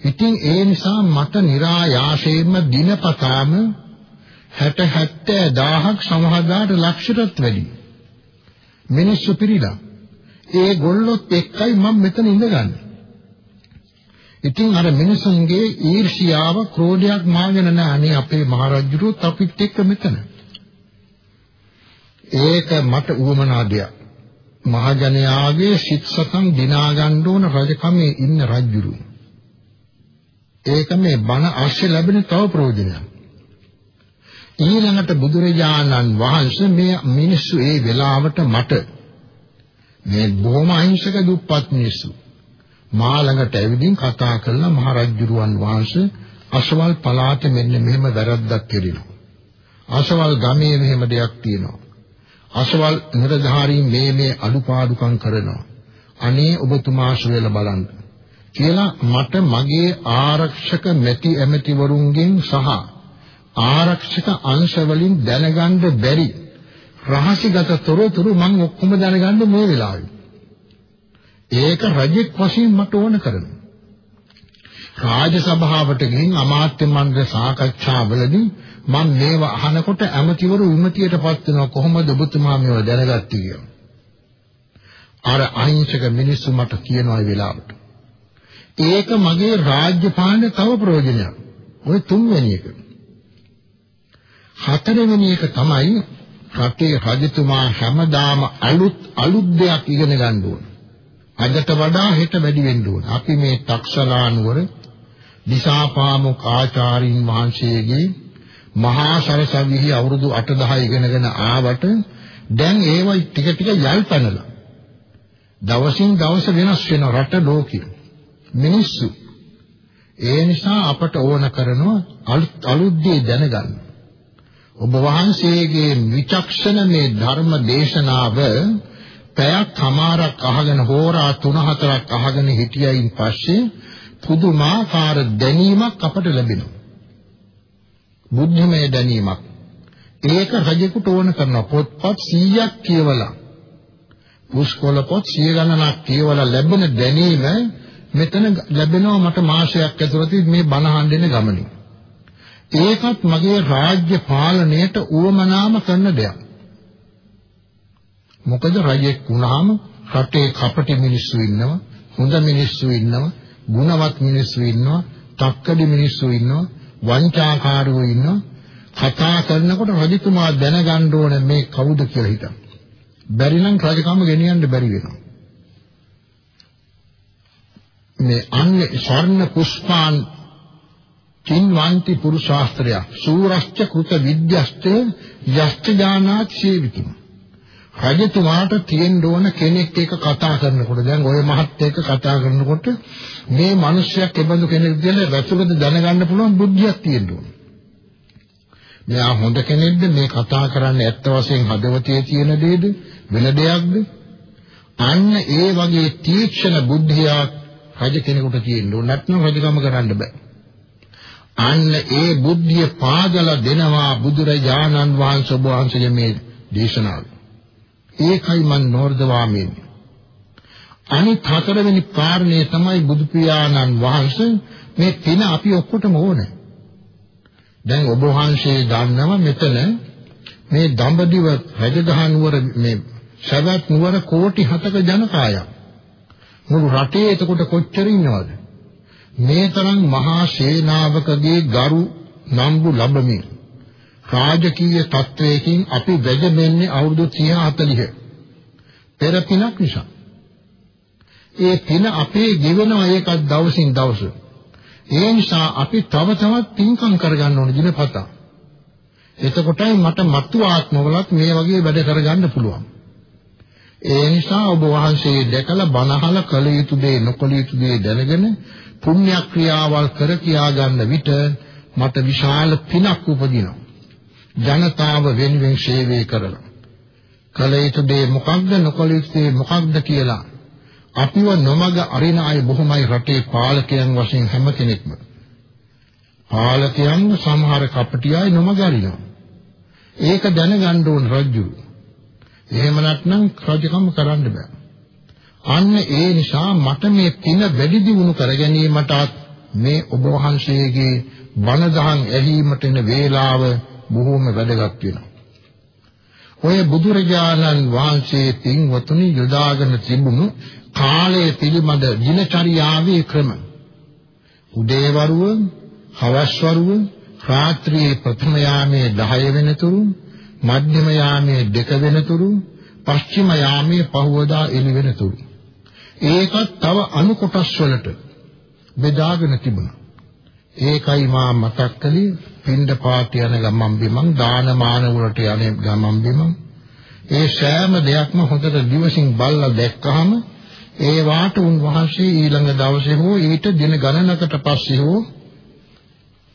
ඉතින් ඒ නිසා මට નિરાයාසයෙන්ම දිනපතාම 60 70 දහහක් සමහරදාට ලක්ෂයටත් වැඩි. මිනිස්සු පිරීලා. ඒ ගොල්ලොත් එක්කයි මම මෙතන ඉඳගන්නේ. ඉතින් අර මිනිසුන්ගේ ඊර්ෂියාව ක්‍රෝධයක් මාගෙන නැහනේ අපේ මහරජුරුත් අපිත් එක්ක මෙතන. ඒක මට උවමනා දෙයක්. මහජනයාගේ සිත් සතන් දිනා ගන්න ඕන රජකමේ ඉන්න රජුරු ඒක මේ බණ ආශ්‍රය ලැබෙන තව ප්‍රයෝජනයක් ඊළඟට බුදුරජාණන් වහන්සේ මේ මිනිස්සු ඒ වෙලාවට මට මේ බොහොම අහිංසක දුප්පත් මිනිස්සු මා ළඟට ඇවිදින් කතා කළා මහරජුරුවන් වහන්සේ අසවල් පළාතේ මෙන්න මෙහෙම වැරද්දක් කෙරෙනවා. අසවල් ගමේ මෙහෙම දෙයක් තියෙනවා. අසවල් නිරධාරීන් මේ මේ අඩුපාඩුකම් කරනවා. අනේ ඔබතුමා සොයලා බලන්න. කියලා මට මගේ ආරක්ෂක මැති ඇමතිවරුන්ගෙන් සහ ආරක්ෂක අංශ වලින් දැනගන්න බැරි රහසිගත තොරතුරු මම ඔක්කොම දැනගන්න මේ වෙලාවේ. ඒක රජෙක් වශයෙන් මට ඕන කරනවා. රාජ සභාවට ගිහින් අමාත්‍ය මණ්ඩල සාකච්ඡාවලදී මම මේව අහනකොට ඇමතිවරු විමතියටපත් වෙනවා කොහොමද ඔබතුමා මේව දැනගත්තේ කියලා. අර අහිංසක මිනිස්සු මට කියනවා ඒ වෙලාවට. ඒක මගේ රාජ්‍ය පාලන තව ප්‍රයෝජනයක්. ඔය තුන්වෙනි එක. හතරවෙනි එක තමයි රටේ රජතුමා හැමදාම අලුත් අලුත් දෙයක් ඉගෙන ගන්න ඕන. අදට වඩා හෙට වැඩි වෙන්න ඕන. අපි මේ තක්ෂලා නුවර දිසාපාමුක් ආචාරින් වහන්සේගේ මහා සරසවිහි අවුරුදු 8 10 ඉගෙනගෙන ආවට දැන් ඒව ටික ටික යල් පැනලා. දවසින් දවස වෙනස් වෙන රට ලෝකෙ. මිනිස්සු ඒ නිසා අපට ඕන කරනවා අලුත් අලුත් දේ දැනගන්න. ඔබ වහන්සේගේ විචක්ෂණ මේ ධර්ම දේශනාව පැයක් හමාරක් අහගෙන හෝරා 3-4ක් අහගෙන හිටියයින් පස්සේ පුදුමාකාර දැනීමක් අපට ලැබෙනවා. බුද්ධමය දැනීමක්. ඒක රජෙකුට ඕන කරන පොත්පත් 100ක් කියවලා පුස්කොළ පොත් 100 ගණනක් කියවලා ලැබෙන දැනීම මෙතන ලැබෙනවා මට මාසයක් ඇතුළත මේ බණ අහන්න ගමනේ. ඒකත් මගේ රාජ්‍ය පාලනයට උවමනාම කරන දෙයක්. මොකද රජෙක් වුණාම රටේ කපටි මිනිස්සු ඉන්නවා, හොඳ මිනිස්සු ඉන්නවා, ගුණවත් මිනිස්සු ඉන්නවා, තක්කඩි මිනිස්සු ඉන්නවා, වංචාකාරයෝ ඉන්නවා. කතා කරනකොට රජතුමා දැනගන්න ඕනේ මේ කවුද කියලා හිතන්න. බැරි නම් රජකම ගෙනියන්න බැරි වෙනවා. මේ අන්නේ ස්වර්ණ පුෂ්පාන් කින්වන්ති පුරුෂාස්ත්‍රය සූරස්ච කෘත විද්‍යස්තේ යස්ත ඥානාත් සේවිතුම රජතුමාට තියෙන්න ඕන කෙනෙක් එක කතා කරනකොට දැන් ඔය මහත් එක්ක කතා කරනකොට මේ මිනිස්සයක් එබඳු කෙනෙක් කියලා වැසුලද දැනගන්න පුළුවන් බුද්ධියක් තියෙන්න ඕන. මෙයා හොඳ කෙනෙක්ද මේ කතා කරන්නේ ඇත්ත වශයෙන් හදවතේ තියෙන දෙයක්ද වෙන දෙයක්ද? අන්න ඒ වගේ තීක්ෂණ බුද්ධියක් රජ කෙනෙකුට තියෙන්න ඕන නැත්නම් රජකම කරන්න බෑ. අන්න ඒ බුද්ධිය පාදලා දෙනවා බුදුරජාණන් වහන්සේ ඔබ වහන්සේගේ මේ දේශනාව. ඒකයි මන් නෝර්ධවාමී. අනිත් හතරවෙනි කාරණේ තමයි බුදු පියාණන් වහන්සේ මේ පින අපි ඔක්කොටම ඕනේ. දැන් ඔබ වහන්සේ දන්නව මෙතන මේ දඹදිව රජගහ නුවර මේ සවැත් නුවර කෝටි 7ක ජනකායක්. මුළු රටේ එතකොට කොච්චර ඉන්නවද? මේ තරම් මහා සේනාවකගේ ගරු නම්බු ලැබමින් රාජකීය තත්වයකින් අපි වැජෙන්නේ අවුරුදු 30 40 පෙර පිනක් නිසා. ඒ පින අපේ ගෙවෙනවා ඒකත් දවසින් දවස. ඒ නිසා අපි තව තවත් පින්කම් කරගන්න ඕන දිනපතා. එතකොටයි මට මතු ආත්මවලත් මේ වගේ වැඩ කරගන්න පුළුවන්. ඒ නිසා ඔබ වහන්සේ දැකලා බණහල කළ යුතු දේ නොකළ යුතු දේ දැනගෙන පුණ්‍ය ක්‍රියාවල් කර කියා ගන්න විට මට විශාල පිනක් උපදිනවා. ජනතාව වෙනුවෙන් සේවය කරලා. කළ යුතු දේ මොකක්ද නොකළ යුතු දේ මොකක්ද කියලා අපිව නොමග අරින අය බොහොමයි රටේ පාලකයන් වශයෙන් හැම කෙනෙක්ම. පාලකයන් සමහර කපටි අය නොමග අරිනවා. ඒක දැනගන්න ඕන රජු. එහෙම නැත්නම් රජකම කරන්න බෑ. අන්න ඒ නිසා මට මේ පින වැඩි දියුණු කර ගැනීමටත් මේ ඔබ වහන්සේගේ බණ දහම් ඇහිීමට එන වේලාව බොහෝම වැදගත් වෙනවා. ඔය බුදුරජාණන් වහන්සේ පින්වතුනි යොදාගෙන තිබුණු කාලය පිළිබඳ දිනචරියාවේ ක්‍රම. උදේවරුව, හවස්වරුව, රාත්‍රියේ ප්‍රථම යාමයේ 10 වෙනතුරු, මධ්‍යම යාමයේ 2 වෙනතුරු, පස්චිම යාමයේ පහවදා එළි වෙනතුරු. ඒකත් තව අනු කොටස් වලට බෙදාගෙන තිබුණා. ඒකයි මා මතක් කළේ පින්ඩ පාත යන ගමන් බිමන් දානමාන වලට යන ගමන් බිමන් ඒ සෑම දෙයක්ම හොඳට දිවසින් බලලා දැක්කහම ඒ වාට උන්වහන්සේ ඊළඟ දවසේ හෝ ඊට දින ගණනකට පස්සේ හෝ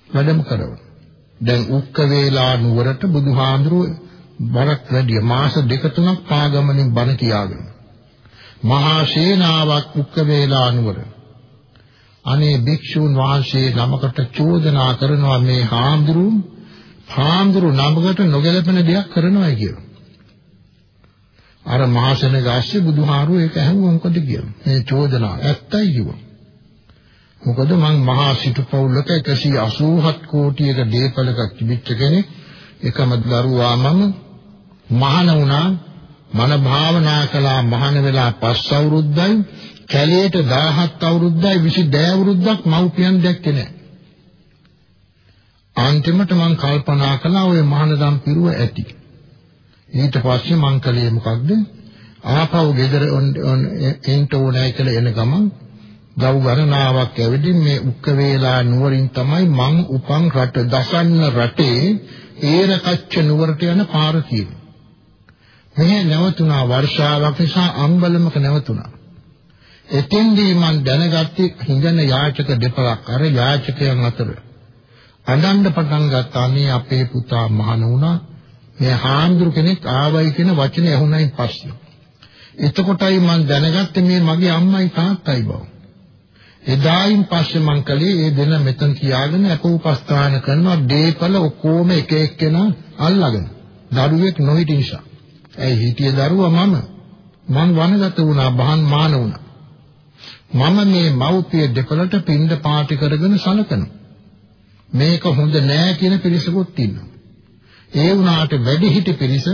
වැඩම කරනවා. දැන් උක්ක වේලා නුවරට බුදුහාඳුරුව බරක් වැඩි මාස දෙක තුනක් පාගමනින් බණ කියාගෙන. මහා සේනාවක් උක්ක වේලා නුවර. අනේ භික්ෂූන් වහන්සේ නමකට චෝදනා කරනවා මේ හාමුදුරුවෝ හාමුදුරු නමකට නොගැලපෙන දෙයක් කරනවා කියලා. අර මහසෙන ගාස්සේ බුදුහාරුව ඒක ඇහුවා මොකද කියලා. මේ චෝදනාව ඇත්තයි කිව්වා. මොකද මං මහා සිටු පවුලක 187 කෝටියක දීපලක තිබිච්ච කෙනෙක් එකම දරුවා මම මහාන වුණා මන භාවනා කළා මහාන වෙලා පස් අවුරුද්දයි කැලේට 17 අවුරුද්දයි 22 අවුරුද්දක් මව්පියන් දැක්කේ නැහැ. අන්තිමට මං කල්පනා කළා ඔය මහානදම් පිරුව ඇති. ඊට පස්සේ මං කලේ මොකක්ද? ආපහු ගෙදර එන්ට ඕනෑ කියලා එන ගමන් ගව් ගණනාවක් ඇවිදින් මේ උක්ක වේලා නුවරින් තමයි මං උපන් රට දසන්න රටේ ඒරකච්ච නුවරට යන පාර තියෙන්නේ. මෙහි නැවතුණා වර්ෂාවක් නිසා අම්බලමක නැවතුණා. එතෙන්දී මං දැනගත්තේ හිඟන යාචක දෙපළක් අර යාචකයන් අතර. අඬන්න පටන් ගත්තා මේ අපේ පුතා මහණ වුණා මේ හාමුදුරු කෙනෙක් ආවයි කියන වචනේ ඇහුණයින් පස්සේ. එතකොටයි මම දැනගත්තේ මේ මගේ අම්මයි තාත්තයි බව. එදායින් පස්සේ මං කලේ ඒ දෙන මෙතන කියාගෙන අපෝපස්ථාන කරනවා දීපල ඔක්කොම එක එක්කෙනා අල්ලගෙන. දරුවෙක් නොහිටි නිසා. ඇයි හිටිය දරුවා මම. මං වනගත වුණා බහන් මාන වුණා. මම මේ මව්පිය දෙපළට පින්ඳ පාටි කරගෙන සලකනවා. මේක හොඳ නෑ කියන පිරිසකුත් ඉන්නවා. ඒ වුණාට වැඩිහිටි පිරිස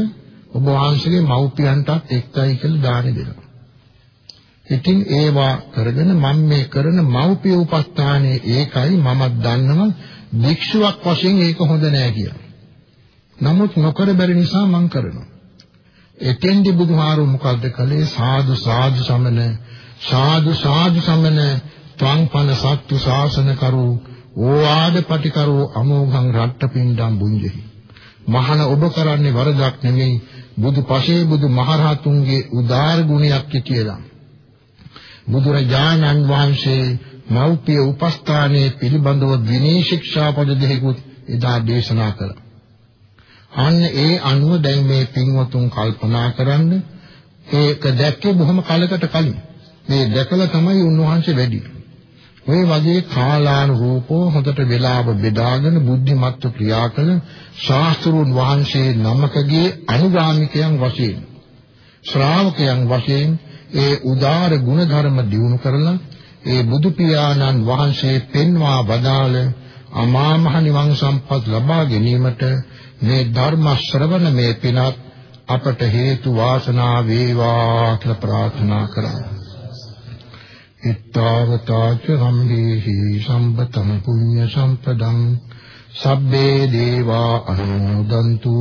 ඔබ වහන්සේගේ මව්පියන්ටත් එක්කයි කියලා දාන දෙනවා. ඉතින් ඒවා කරගෙන මම මේ කරන මව්පිය උපස්ථානයේ ඒකයි මමත් දන්නවා භික්ෂුවක් වශයෙන් ඒක හොඳ නෑ කියලා. නමුත් නොකර බැරි නිසා මම කරනවා. එතෙන්දි බුදුහාරු මොකද්ද කළේ සාදු සාදු සමන සාදු සාදු සමන ත්වං පන සත්තු ශාසන කරු ඕආද පටිකරෝ අමෝඝං රට්ටපින්ඩම් බුඤ්ජෙහි මහාන ඔබ කරන්නේ වරදක් නෙමෙයි බුදු පසේ බුදු මහරහතුන්ගේ උදාර ගුණයක් කියලා. බුදුරජාණන් වහන්සේ මෞපිය උපස්ථානයේ පිළිබඳව විනී ශික්ෂා පද දෙකකුත් එදා දේශනා කළා. අන්න ඒ අනුව දැන් මේ පින්වතුන් කල්පනා කරන්න ඒක දැක්කේ බොහොම කලකට කලින්. මේ දැකලා තමයි උන්වහන්සේ වැඩි. ඔය වගේ කාලානුරූපව හොඳට වේලාව බෙදාගෙන බුද්ධිමත්ව ක්‍රියා කළ ශාස්ත්‍රුන් වහන්සේ නමකගේ අනුගාමිකයන් වශයෙන් ශ්‍රාවකයන් වශයෙන් ඒ උදාර ගුණධර්ම දිනු කරලා ඒ බුදු පියාණන් වහන්සේ පෙන්වා වදාළ අමා මහ නිවන් සම්පත් ලබා ගැනීමට මේ ධර්ම ශ්‍රවණ මේ පිනත් අපට හේතු වාසනා වේවා කියලා ප්‍රාර්ථනා කරා ittavataච සම්දේහි සම්පතං පුඤ්ඤ සම්පදං. සබ්බේ දේවා අනුමෝදන්තු.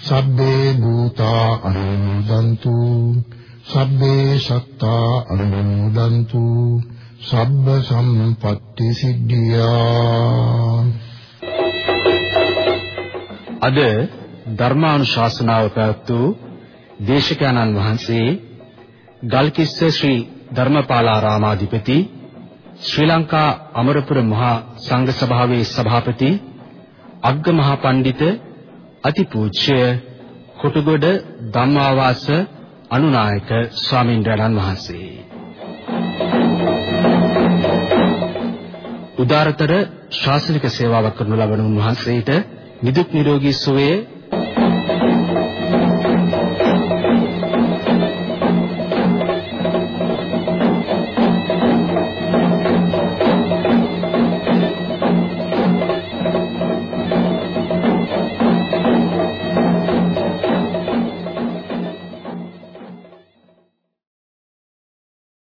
සබ්බේ භූතා අනුමෝදන්තු. සබ්බේ සත්තා අනුමෝදන්තු සබ්බ සම්පත්‍ති සිද්ධියා.
අද ධර්මානුශාසනාව පැවැත් වූ දේශකයන්න් වහන්සේ ගල්කිස්ස ශ්‍රී ධර්මපාලාරාමාධිපති ශ්‍රී ලංකා අමරපුර මහා සංඝ සභාවේ සභාපති අග්ග මහා පඬිත අතිපූජ්‍ය කොටගොඩ ධම්මාවාස අනුනායක ස්වාමින්ද්‍රයන්න් වහන්සේ. උදාරතර ශාසනික සේවාවක් කරනු ලබන උන්වහන්සේට නිදුක් නිරෝගී සුවය